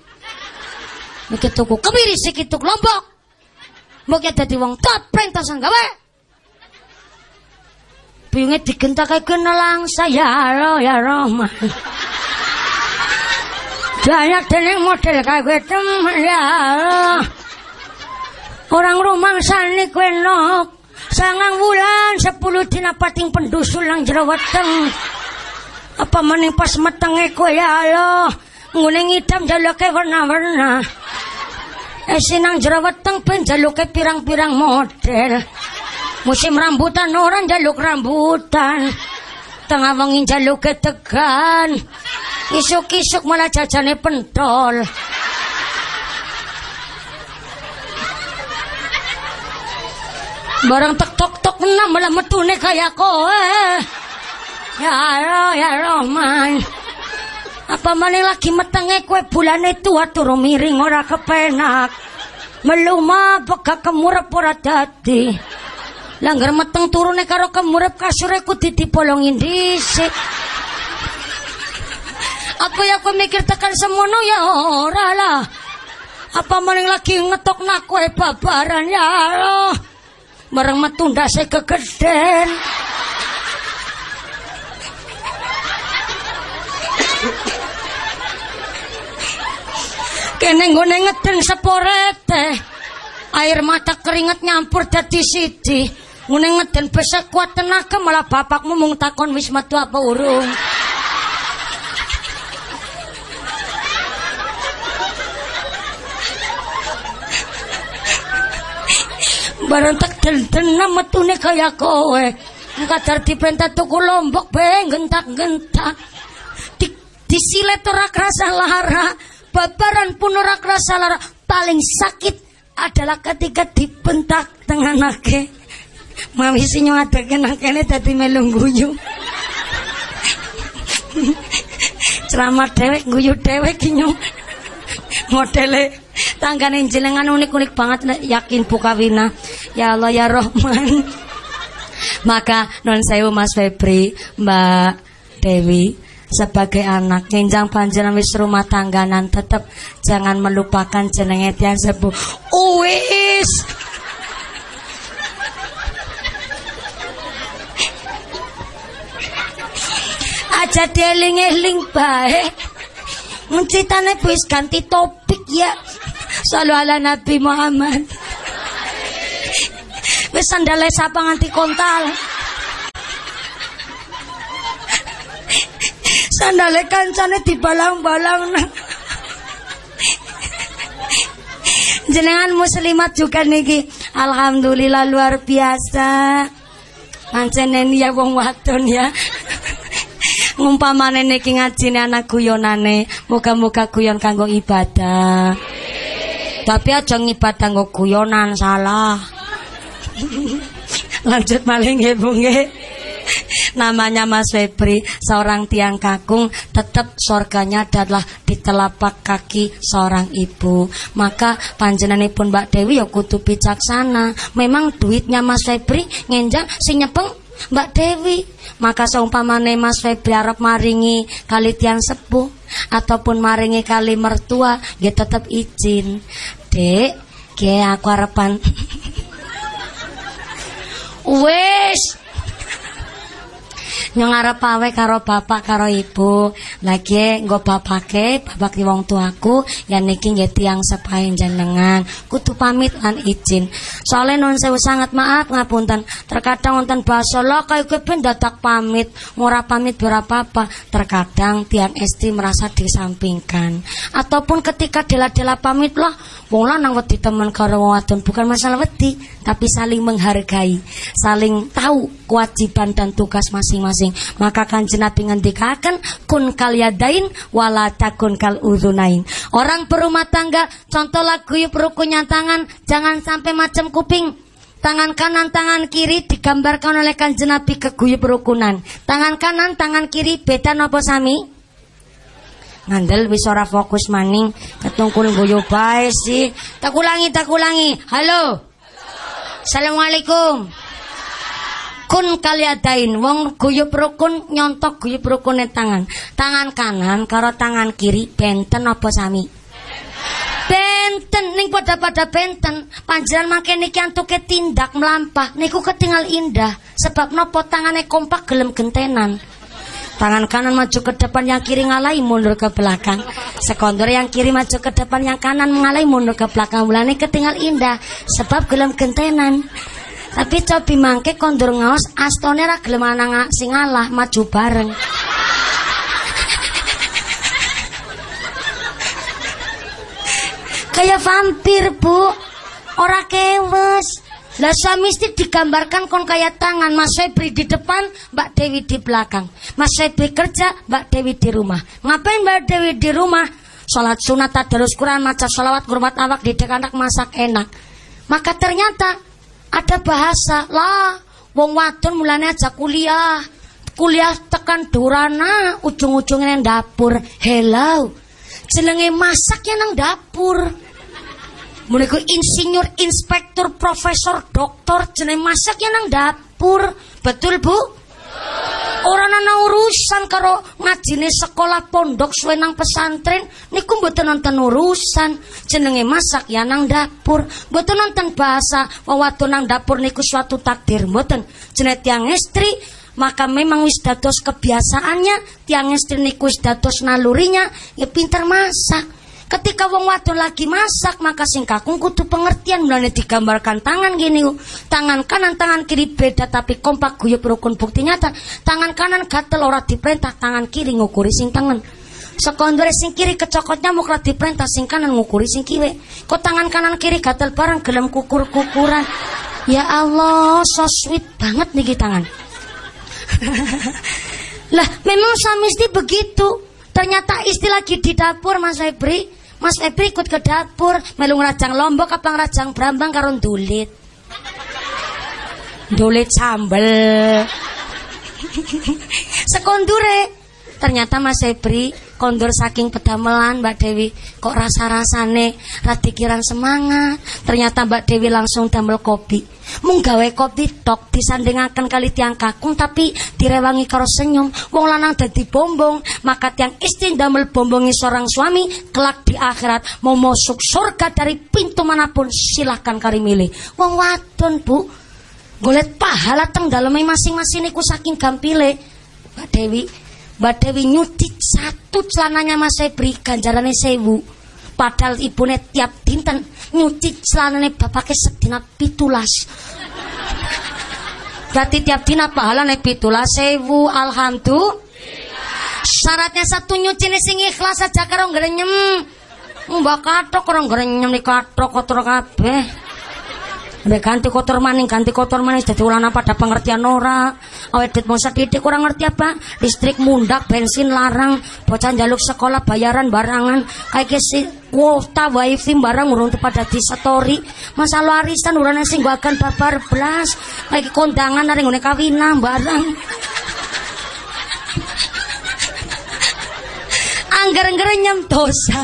Niki tuku kemiri sikit tuku lombok. Mau kita dadi wong tot perintah sang gawe. Bingung digentak kayak kenal saya lo ya Roma banyak dening model kayak temen ya. Orang rumah sani kue nok sangang bulan sepuluh dina pating pendusul lang jero weteng. Apa maning pas metenge kowe ya Allah nguning hitam jaluke warna-warna eh sinang jero weteng ben jaluke pirang-pirang model. Musim rambutan orang jaluk rambutan tengah wengi jaluke tegan isuk-isuk malah jajane pentol Barang tek tok tok enam malah metune kaya kowe. Ya Allah, ya Rahman. Apa mana lagi metenge kue bulane tua turu miring ora kepenak. Meluma beka kemurep ora dadi. Langgar meteng turune karo kemurep kasure ku ditipolongin dhisik. Apa ya aku mikir tekan semono? Ya ora lah. Apa maning lagi ngetok nak kue babaran? Ya Allah. Mereng metu ndase kegeden. Kene nggone ngeden seporete air mata keringet nyampur dadi siji ngene ngeden besek kuat tenaga malah bapakmu mung takon wis metu apa urung. Bareng tak den-dena metune kaya kowe. Kadar diperintah tuku lombok be gentak-gentak. Di, disilet ora kerasa lara. Babaran pun ora kerasa lara. Paling sakit adalah ketika dibentak tengah nake sinyo ada kena kene tadi melung guyu. Ceramah dewek guyu dewek kinyo modele tanggane jenengan unik-unik banget yakin buka wina. Ya Allah ya Rahman. Maka non sewu Mas Febri Mbak Dewi sebagai anak nginjang panjenengan wis rumah tangganan tetap jangan melupakan jenenge tiang sepuh uwis aja dieling-eling baik Mencitane wis ganti topik ya Selalu ala Nabi Muhammad. Wis sandale sapa nganti kontal. Sandale kancane dibalang-balang. Jenengan muslimat juga niki. Alhamdulillah luar biasa. Pancen ya wong wadon ya. Ngumpamane niki ngajine anak guyonane, muga-muga guyon kanggo ibadah. Tapi aja ngibadah nggo guyonan salah. Lanjut maling nggih. Namanya Mas Febri, seorang tiang kakung, tetap sorganya adalah di telapak kaki seorang ibu. Maka pun Mbak Dewi ya kudu bijaksana. Memang duitnya Mas Febri ngenjang si nyepeng Mbak Dewi. Maka seumpamane Mas Febri arep maringi kali tiang sepuh ataupun maringi kali mertua, dia tetap izin. Dek, ge aku harapan. Wes. Nyong arep pawe karo bapak karo ibu. lagi nggo bapake babak wong tuaku ya niki nggih tiyang sepahe jenengan kudu pamit lan izin. Soalnya non sewu sangat maaf ngapunten. Terkadang wonten basa lo kayak gue ben dadak pamit. Ora pamit berapa apa terkadang tiang istri merasa disampingkan. Ataupun ketika dela-dela pamit lah wong lanang wedi temen karo wong wadon. Bukan masalah wedi tapi saling menghargai. Saling tahu kewajiban dan tugas masing-masing maka kanjeng Nabi ngendikaken kun kal yadain wala takun kal uzunain. Orang berumah tangga contoh lagu yuk rukunnya tangan jangan sampai macam kuping. Tangan kanan, tangan kiri digambarkan oleh kanjeng Nabi keguyup rukunan. Tangan kanan, tangan kiri beda nopo sami? Ngandel wis ora fokus maning ketungkul guyu bae sih. Tak ulangi, tak ulangi. Halo. Assalamualaikum kun kaliadain wong guyub rukun nyontok guyub rukune tangan tangan kanan karo tangan kiri benten apa sami benten ning pada-pada benten panjenengan mangke niki antuke tindak melampah niku ketinggal indah sebab nopo tangane kompak gelem gentenan Tangan kanan maju ke depan, yang kiri ngalai mundur ke belakang. Sekondor yang kiri maju ke depan, yang kanan mengalai mundur ke belakang. Mulane ketinggal indah, sebab gelem gentenan. Tapi cobi mangke kondur ngaos astone ra gelem anang sing ngalah maju bareng. Kayak vampir, Bu. Ora kewes. Lah suami istri digambarkan kon kayak tangan Mas Febri di depan, Mbak Dewi di belakang. Mas Febri kerja, Mbak Dewi di rumah. Ngapain Mbak Dewi di rumah? Salat sunat tadarus Quran, maca salawat, ngurmat awak, didik anak masak enak. Maka ternyata ada bahasa lah wong wadon mulane aja kuliah kuliah tekan durana ujung-ujungnya nang dapur hello jenenge masak ya nang dapur Mereka insinyur, inspektur, profesor, doktor, jenenge masak ya nang dapur. Betul, Bu? Orang ana urusan karo ngajine sekolah pondok suwe nang pesantren niku mboten nonton urusan. Jenenge masak ya nang dapur, mboten nonton bahasa wadon nang dapur niku suatu takdir mboten. Jenenge tiang istri maka memang wis dados kebiasaannya tiang istri niku wis dados nalurinya ya pinter masak. Ketika wong wadon lagi masak, maka sing kakung pengertian mulane digambarkan tangan gini. Tangan kanan, tangan kiri beda tapi kompak guyup rukun bukti nyata. Tangan kanan gatel ora diperintah, tangan kiri ngukuri sing tangan. Sekondore sing kiri kecokot nyamuk ora diperintah sing kanan ngukuri sing kiwe. Kok tangan kanan kiri gatel bareng gelem kukur-kukuran. Ya Allah, so sweet banget nih tangan. lah, memang suami istri begitu. Ternyata istri lagi di dapur Mas Febri Mas Febri ikut ke dapur, melu ngrajang lombok apa ngrajang brambang karo dulit. Dulit sambel. Sekondure ternyata Mas Febri kondur saking pedamelan Mbak Dewi kok rasa-rasane radikiran semangat. Ternyata Mbak Dewi langsung damel kopi. Mung gawe kopi tok disandingaken kali tiang kakung tapi direwangi karo senyum. Wong lanang dadi bombong maka tiang istri damel bombongi seorang suami kelak di akhirat mau masuk surga dari pintu mana pun. Silahkan kari milih. Wong wadon bu. Golet pahala teng dalamnya masing-masing niku saking gampile. Mbak Dewi Mbak Dewi nyuci satu celananya Mas Febri ganjarannya sewu. Padahal ibunya tiap dinten nyuci celananya bapaknya sedina pitulas. Berarti tiap dina pahalane pitulas sewu. Alhamdulillah. Syaratnya satu nyuci nih sing ikhlas aja karo grenyem. Mbak katok orang grenyem nih katok kotor kabeh. Mbak ganti kotor maning, ganti kotor maning jadi ulana pada pengertian ora. Awet dit mau sedidik kurang ngerti apa? Listrik mundak, bensin larang, bocah jaluk sekolah bayaran barangan, kayak kesi kuota wifi barang urung pada di story. Masalah arisan urana sing akan babar belas, kayak kondangan naring ngene kawinan barang. Angger-angger nyem dosa.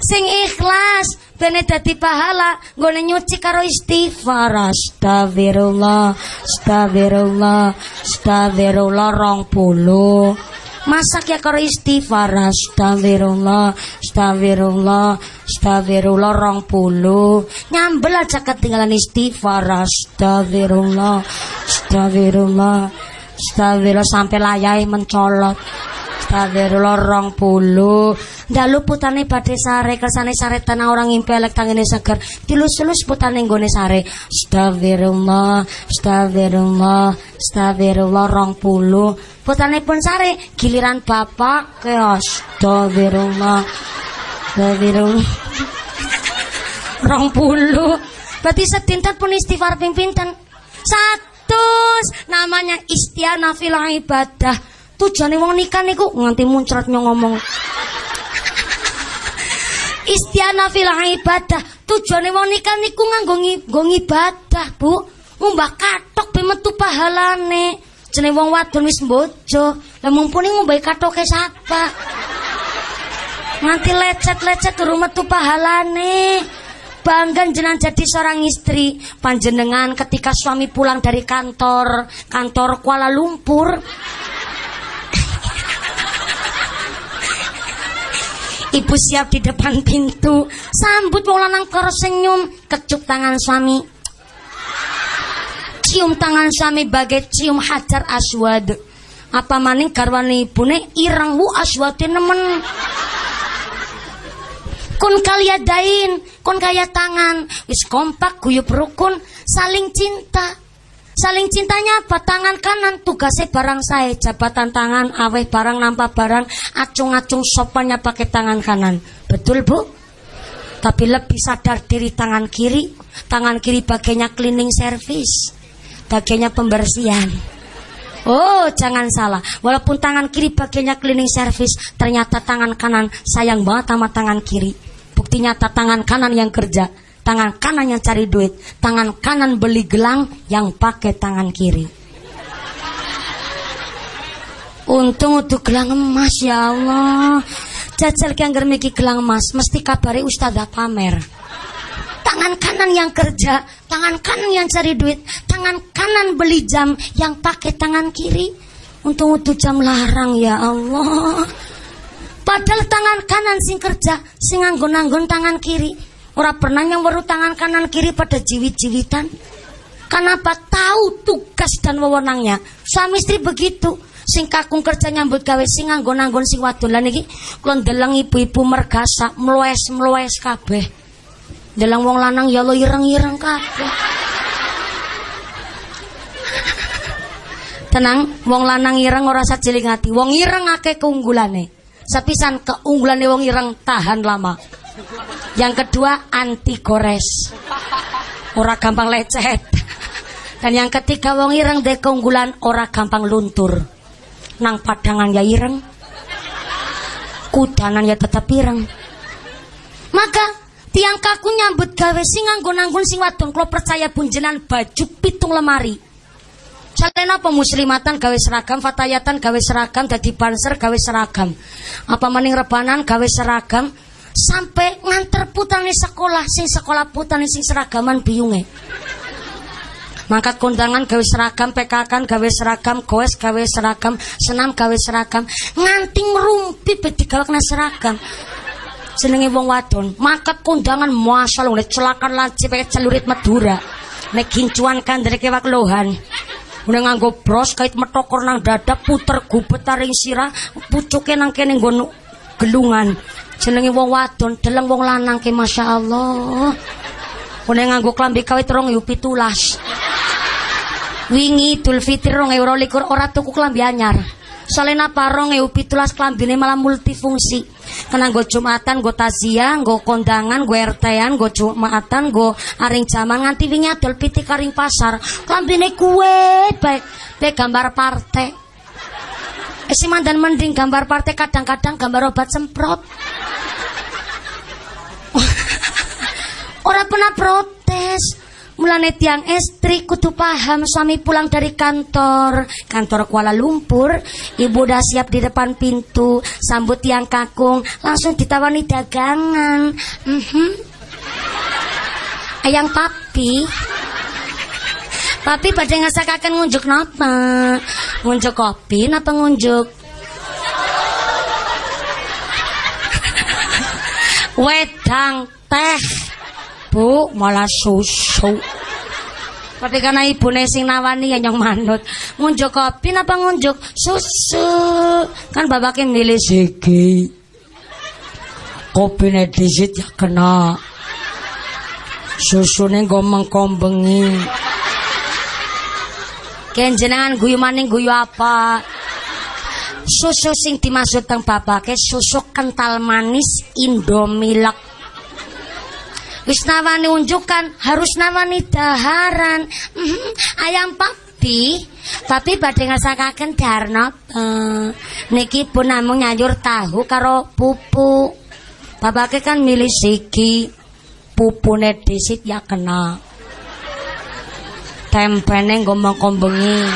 Sing ikhlas bene dadi pahala nggone nyuci karo istighfar. Astagfirullah astagfirullah astagfirullah rong puluh. Masak ya karo istighfar. Astagfirullah astagfirullah astagfirullah rong puluh. Nyambel aja ketinggalan istighfar. Astagfirullah astagfirullah astagfirullah sampai layai mencolot Astagfirullah rong puluh Dalu putane badhe sare kersane sare tanah orang impelek tangene seger. Dilus-lus putane nggone sare. Astagfirullah Astagfirullah Astagfirullah rong puluh putane pun sare. Giliran bapak ke Astagfirullah Astagfirullah. Rong puluh berarti setintat pun istighfar pimpinten satu namanya istiana fil ibadah Tujuane wong nikah niku nganti muncrat ngomong. Istiana fil ibadah. Tujuane wong nikah niku nganggo nggo ibadah, Bu. Ngumbah katok be metu pahalane. Jenenge wong wadon wis bojo. Lah mumpuni ngumbah katoke sapa? Nganti lecet-lecet turu metu pahalane. Bangga jenengan jadi seorang istri panjenengan ketika suami pulang dari kantor kantor Kuala Lumpur Ibu siap di depan pintu, sambut wong karo senyum, kecup tangan suami. Cium tangan suami bagai cium hajar aswad. Apa maning garwane ibune ireng wu aswate nemen. Kun kalian dain, kun kaya tangan, wis kompak guyup rukun, saling cinta. Saling cintanya apa? Tangan kanan tugasnya barang saya, jabatan tangan, aweh barang nampak barang, acung-acung sopannya pakai tangan kanan. Betul bu? Tapi lebih sadar diri tangan kiri, tangan kiri bagainya cleaning service, bagainya pembersihan. Oh, jangan salah. Walaupun tangan kiri bagainya cleaning service, ternyata tangan kanan sayang banget sama tangan kiri. Bukti nyata tangan kanan yang kerja tangan kanan yang cari duit, tangan kanan beli gelang yang pakai tangan kiri. Untung untuk gelang emas ya Allah. Jajal yang germiki gelang emas mesti kabari ustazah pamer. Tangan kanan yang kerja, tangan kanan yang cari duit, tangan kanan beli jam yang pakai tangan kiri. Untung untuk jam larang ya Allah. Padahal tangan kanan sing kerja, sing anggun-anggun tangan kiri. Ora pernah yang baru tangan kanan kiri pada jiwit-jiwitan. Kenapa tahu tugas dan wewenangnya? Suami istri begitu. Sing kakung kerja nyambut gawe sing nganggon-nganggon sing wadon lan iki kula ndeleng ibu-ibu mergasa mluwes-mluwes kabeh. Ndeleng wong lanang ya lo ireng-ireng kabeh. Tenang, wong lanang ireng ora sajeling ati. Wong ireng akeh keunggulane. Sepisan keunggulane wong ireng tahan lama. Yang kedua anti gores. Ora gampang lecet. Dan yang ketiga wong ireng de keunggulan ora gampang luntur. Nang padangan ya ireng. Kudanan ya tetap ireng. Maka tiang kaku nyambut gawe sing nganggo-nanggon sing wadon kalau percaya bunjenan baju pitung lemari. Kalian apa muslimatan gawe seragam, fatayatan gawe seragam, dadi banser gawe seragam. Apa maning rebanan gawe seragam, sampai nganter putane sekolah sing sekolah putane sing seragaman biyunge. Maka kondangan gawe seragam PKK gawe seragam goes gawe seragam senam gawe seragam. Nganti ngrumpi gawe seragam. Jenenge wong wadon maka kondangan masalah oleh celakan pakai celurit Madura. Nek gincuan dari kewak lohan. Udah nganggo bros kait metokor nang dada puter gubet taring sirah pucuke nang kene nggon gelungan jenenge wong wadon deleng wong lanang ke Masya Allah. Kone nganggo klambi kawit rong yu pitulas. Wingi Idul Fitri rong euro likur ora tuku klambi anyar. Soalnya napa rong ewu pitulas klambine malah multifungsi. Karena gue jumatan gue tazia gue kondangan gue RT-an jumatan aring jaman nganti wingi adol piti karing pasar. Klambine kue baik. Baik gambar partai si mandan mending gambar partai kadang-kadang gambar obat semprot. Orang pernah protes. Mulane tiang istri kutu paham suami pulang dari kantor Kantor Kuala Lumpur Ibu udah siap di depan pintu Sambut tiang kakung Langsung ditawani dagangan mm -hmm. Ayang papi Papi pada ngasakakan ngunjuk napa Ngunjuk kopi napa ngunjuk Wedang teh Bu malah susu Tapi karena ibu sing nawani ya nyong manut. Ngunjuk kopi apa ngunjuk susu? Kan bapaknya milih segi. Kopi disit ya kena. Susu nih gomeng kombengi. Kenjenangan guyu maning guyu apa? Susu sing dimaksud teng bapake susu kental manis Indomilek wis nawani unjukan harus nawani daharan mm, ayam papi papi badhe ngasakaken darno uh, niki pun namung nyayur tahu karo pupu babake kan milih siki pupune disit ya kena tempene ngomong kombengi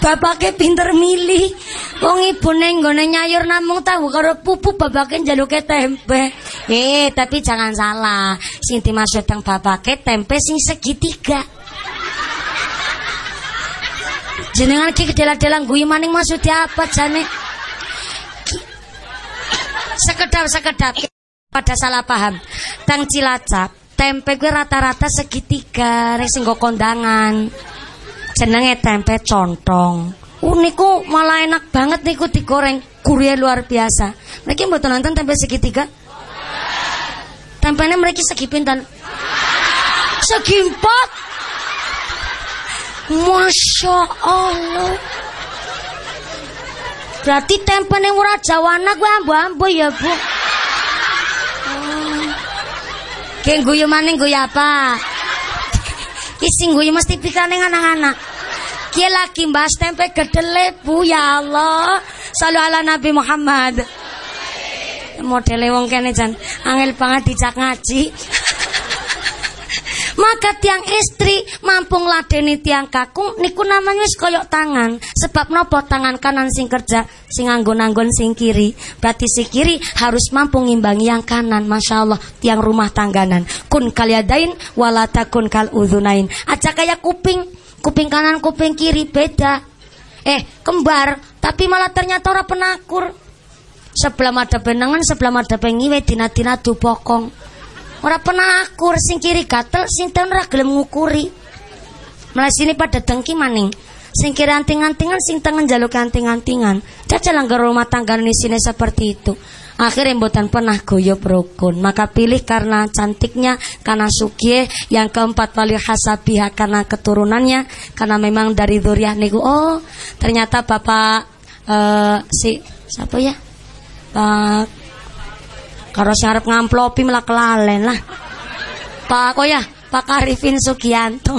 bapake pinter milih Wong ibune nggone nyayur namung tahu karo pupu babake njaluke tempe. Eh, tapi jangan salah. Sing dimaksud teng babake tempe sing segitiga. Jenengan ki kedela-dela guyu maning maksudnya apa jane? Sekedap pada salah paham. Tang Cilacap, tempe gue rata-rata segitiga, rek sing kondangan. Jenenge tempe contong. Uh, niku malah enak banget niku digoreng. Gurih luar biasa. Mereka buat nonton tempe segitiga? Tempenya mereka segi pintan. Segi empat. Masya Allah. Berarti tempenya murah jawana gue ambu-ambu ya bu. Oh. Kayak guyu maning guyu apa? Ising guyu mesti pikirane anak-anak. Kia lagi mbas tempe kedele bu ya Allah. Salu ala Nabi Muhammad. Modele wong kene jan angel banget dijak ngaji. Maka tiang istri mampu ngladeni tiang kakung niku namanya wis koyok tangan. Sebab nopo tangan kanan sing kerja, sing anggon-anggon sing kiri. Berarti si kiri harus mampu ngimbangi yang kanan. Masya Allah, tiang rumah tangganan. Kun kaliadain walatakun kal udunain. Aja kayak kuping kuping kanan kuping kiri beda eh kembar tapi malah ternyata orang penakur sebelah ada benangan sebelah ada pengiwe tina tina pokong orang penakur sing kiri gatel sing ten ora gelem ngukuri. Malah sini pada dengki maning. Sing kiri anting-antingan sing tengen jaluk anting-antingan. Caca langgar rumah tangga sini seperti itu. Akhirnya mboten pernah goyop rukun. Maka pilih karena cantiknya karena sukie yang keempat wali hasabiha karena keturunannya. Karena memang dari duriah niku oh ternyata bapak uh, si siapa ya? Pak karo syarap ngamplopi malah kelalen lah. Pak kok ya? Pak Arifin Sugianto.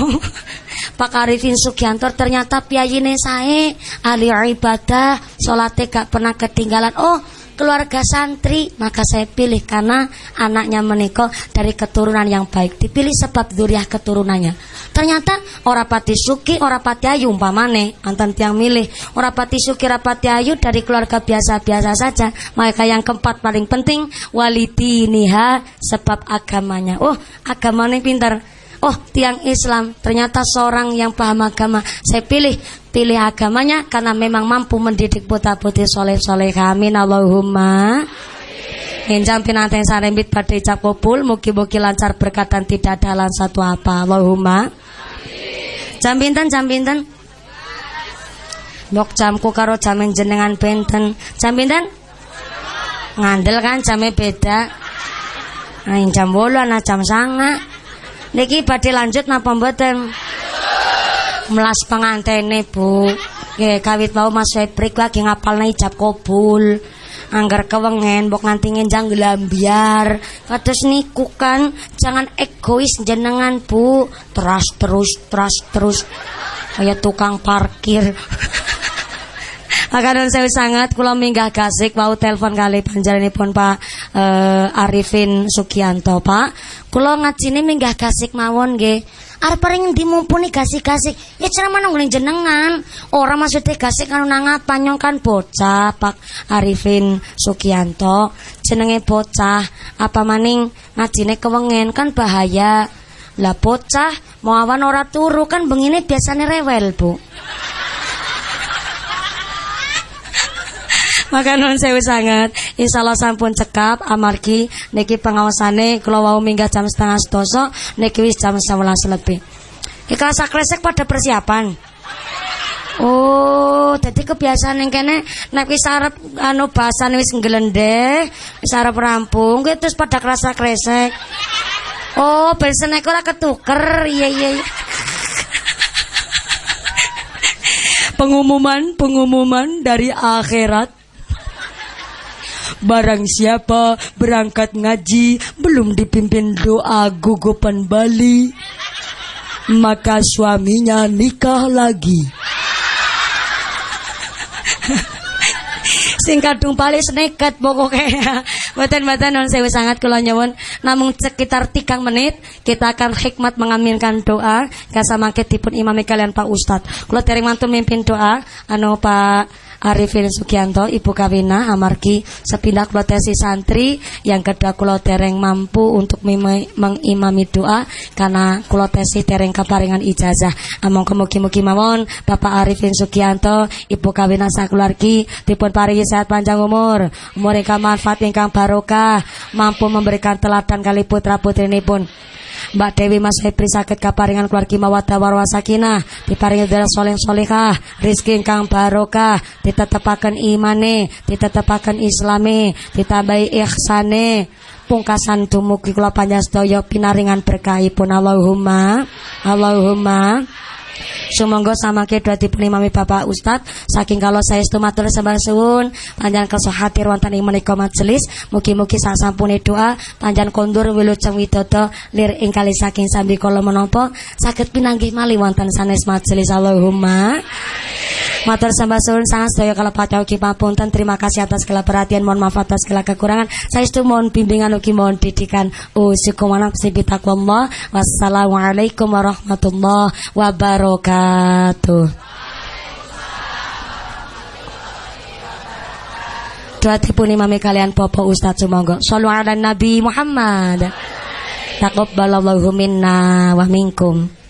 Pak Arifin Sugianto ternyata piyayine sae ahli ibadah salate gak pernah ketinggalan. Oh keluarga santri maka saya pilih karena anaknya menikah dari keturunan yang baik. Dipilih sebab duriah keturunannya. Ternyata orapati suki orapati ayu umpamane. Antan tiang milih. Orapati suki rapati ayu dari keluarga biasa-biasa saja. Maka yang keempat paling penting walidi niha sebab agamanya. Oh agamanya pintar oh tiang Islam ternyata seorang yang paham agama. Saya pilih pilih agamanya karena memang mampu mendidik putra putri soleh soleh kami Allahumma Injam pinanten sarembit pada icap kopul Mugi-mugi lancar berkat dan tidak ada satu apa. Allahumma. Jam pinten jam pinten? Bok jamku karo jamin jenengan benten Jam pinten? Ngandel kan jamnya beda. Nah jam bolu anak jam sanga Niki badhe lanjut napa mboten? Melas pengantene, Bu. Nggih, kawit wau Mas Febrik lagi ngapalne ijab kabul. Angger kewengen mbok nganti ngenjang gelambiar. Kados niku kan, jangan egois jenengan, Bu. Terus terus terus terus kayak tukang parkir. Maka saya sangat kula minggah gasik mau telepon kali panjenenganipun Pak uh, Arifin Sugianto Pak. Kula ngajine minggah gasik mawon nggih. Arep paring dimumpuni gasik-gasik. Ya ceramah nang jenengan. Ora maksudnya gasik kanu nangat panyong kan bocah Pak Arifin Sugianto. Jenenge bocah apa maning ngajine kewengen kan bahaya. Lah bocah mau awan ora turu kan bengine biasanya rewel, Bu. Maka nun sewu sangat Insyaallah sampun cekap amargi niki pengawasane kula wau minggah jam setengah sedasa niki wis jam 11 lebih. Iki kresek pada persiapan. Oh, jadi kebiasaan yang kene nek wis arep anu bahasan wis nggelendeh, wis arep rampung, kuwi terus pada kerasa kresek. Oh, ben ora ketuker. Iya iya. iya. pengumuman pengumuman dari akhirat Barang siapa berangkat ngaji belum dipimpin doa gugupan Bali maka suaminya nikah lagi. sing kadung paling nekat pokoknya Mboten-mboten non sewu sangat kula nyuwun. Namung sekitar 3 menit kita akan hikmat mengaminkan doa. Kasamangke dipun imami kalian Pak Ustad. Kula dereng mantun mimpin doa. Anu Pak Arifin Sugianto Ibu Kawina amargi sepindah kula tesi santri. Yang kedua kula dereng mampu untuk mengimami doa. Karena kula tesi dereng keparingan ijazah. Among kemugi-mugi mawon Bapak Arifin Sugianto Ibu Kawina sakeluargi dipun paringi sehat panjang umur. Umur ingkang manfaat ingkang barokah mampu memberikan teladan kali putra pun Mbak Dewi Mas Febri sakit kaparingan keluarga mawaddah warwa sakinah. Diparingi darah soleh solehah. Rizki ingkang barokah. Ditetepaken imane ditetepaken islame ditambahi ihsane. Pungkasan dumugi kula panjastaya pinaringan berkahipun. Allahumma Allahumma Sumangga samangke dadi penimami Bapak Ustad saking kalau saya matur sembah suwun panjang kesohatir wonten ing menika majelis. Mugi-mugi sak sampune doa panjang kondur wilujeng widodo lir ing kali saking sambi kala menapa. Saged pinanggih malih wonten sanes majelis. Allahumma. Matur sembah suwun sangat sedaya kalau pacau ugi papunten. Terima kasih atas segala perhatian mohon maaf atas segala kekurangan. Saya itu mohon bimbingan ugi mohon didikan. Usikum anak sibitakullah wassalamualaikum warahmatullahi wabarakatuh. Doa tipun imami kalian popo Ustaz Sumonggo Sallu ala Nabi Muhammad. Taqabbalallahu minna wa minkum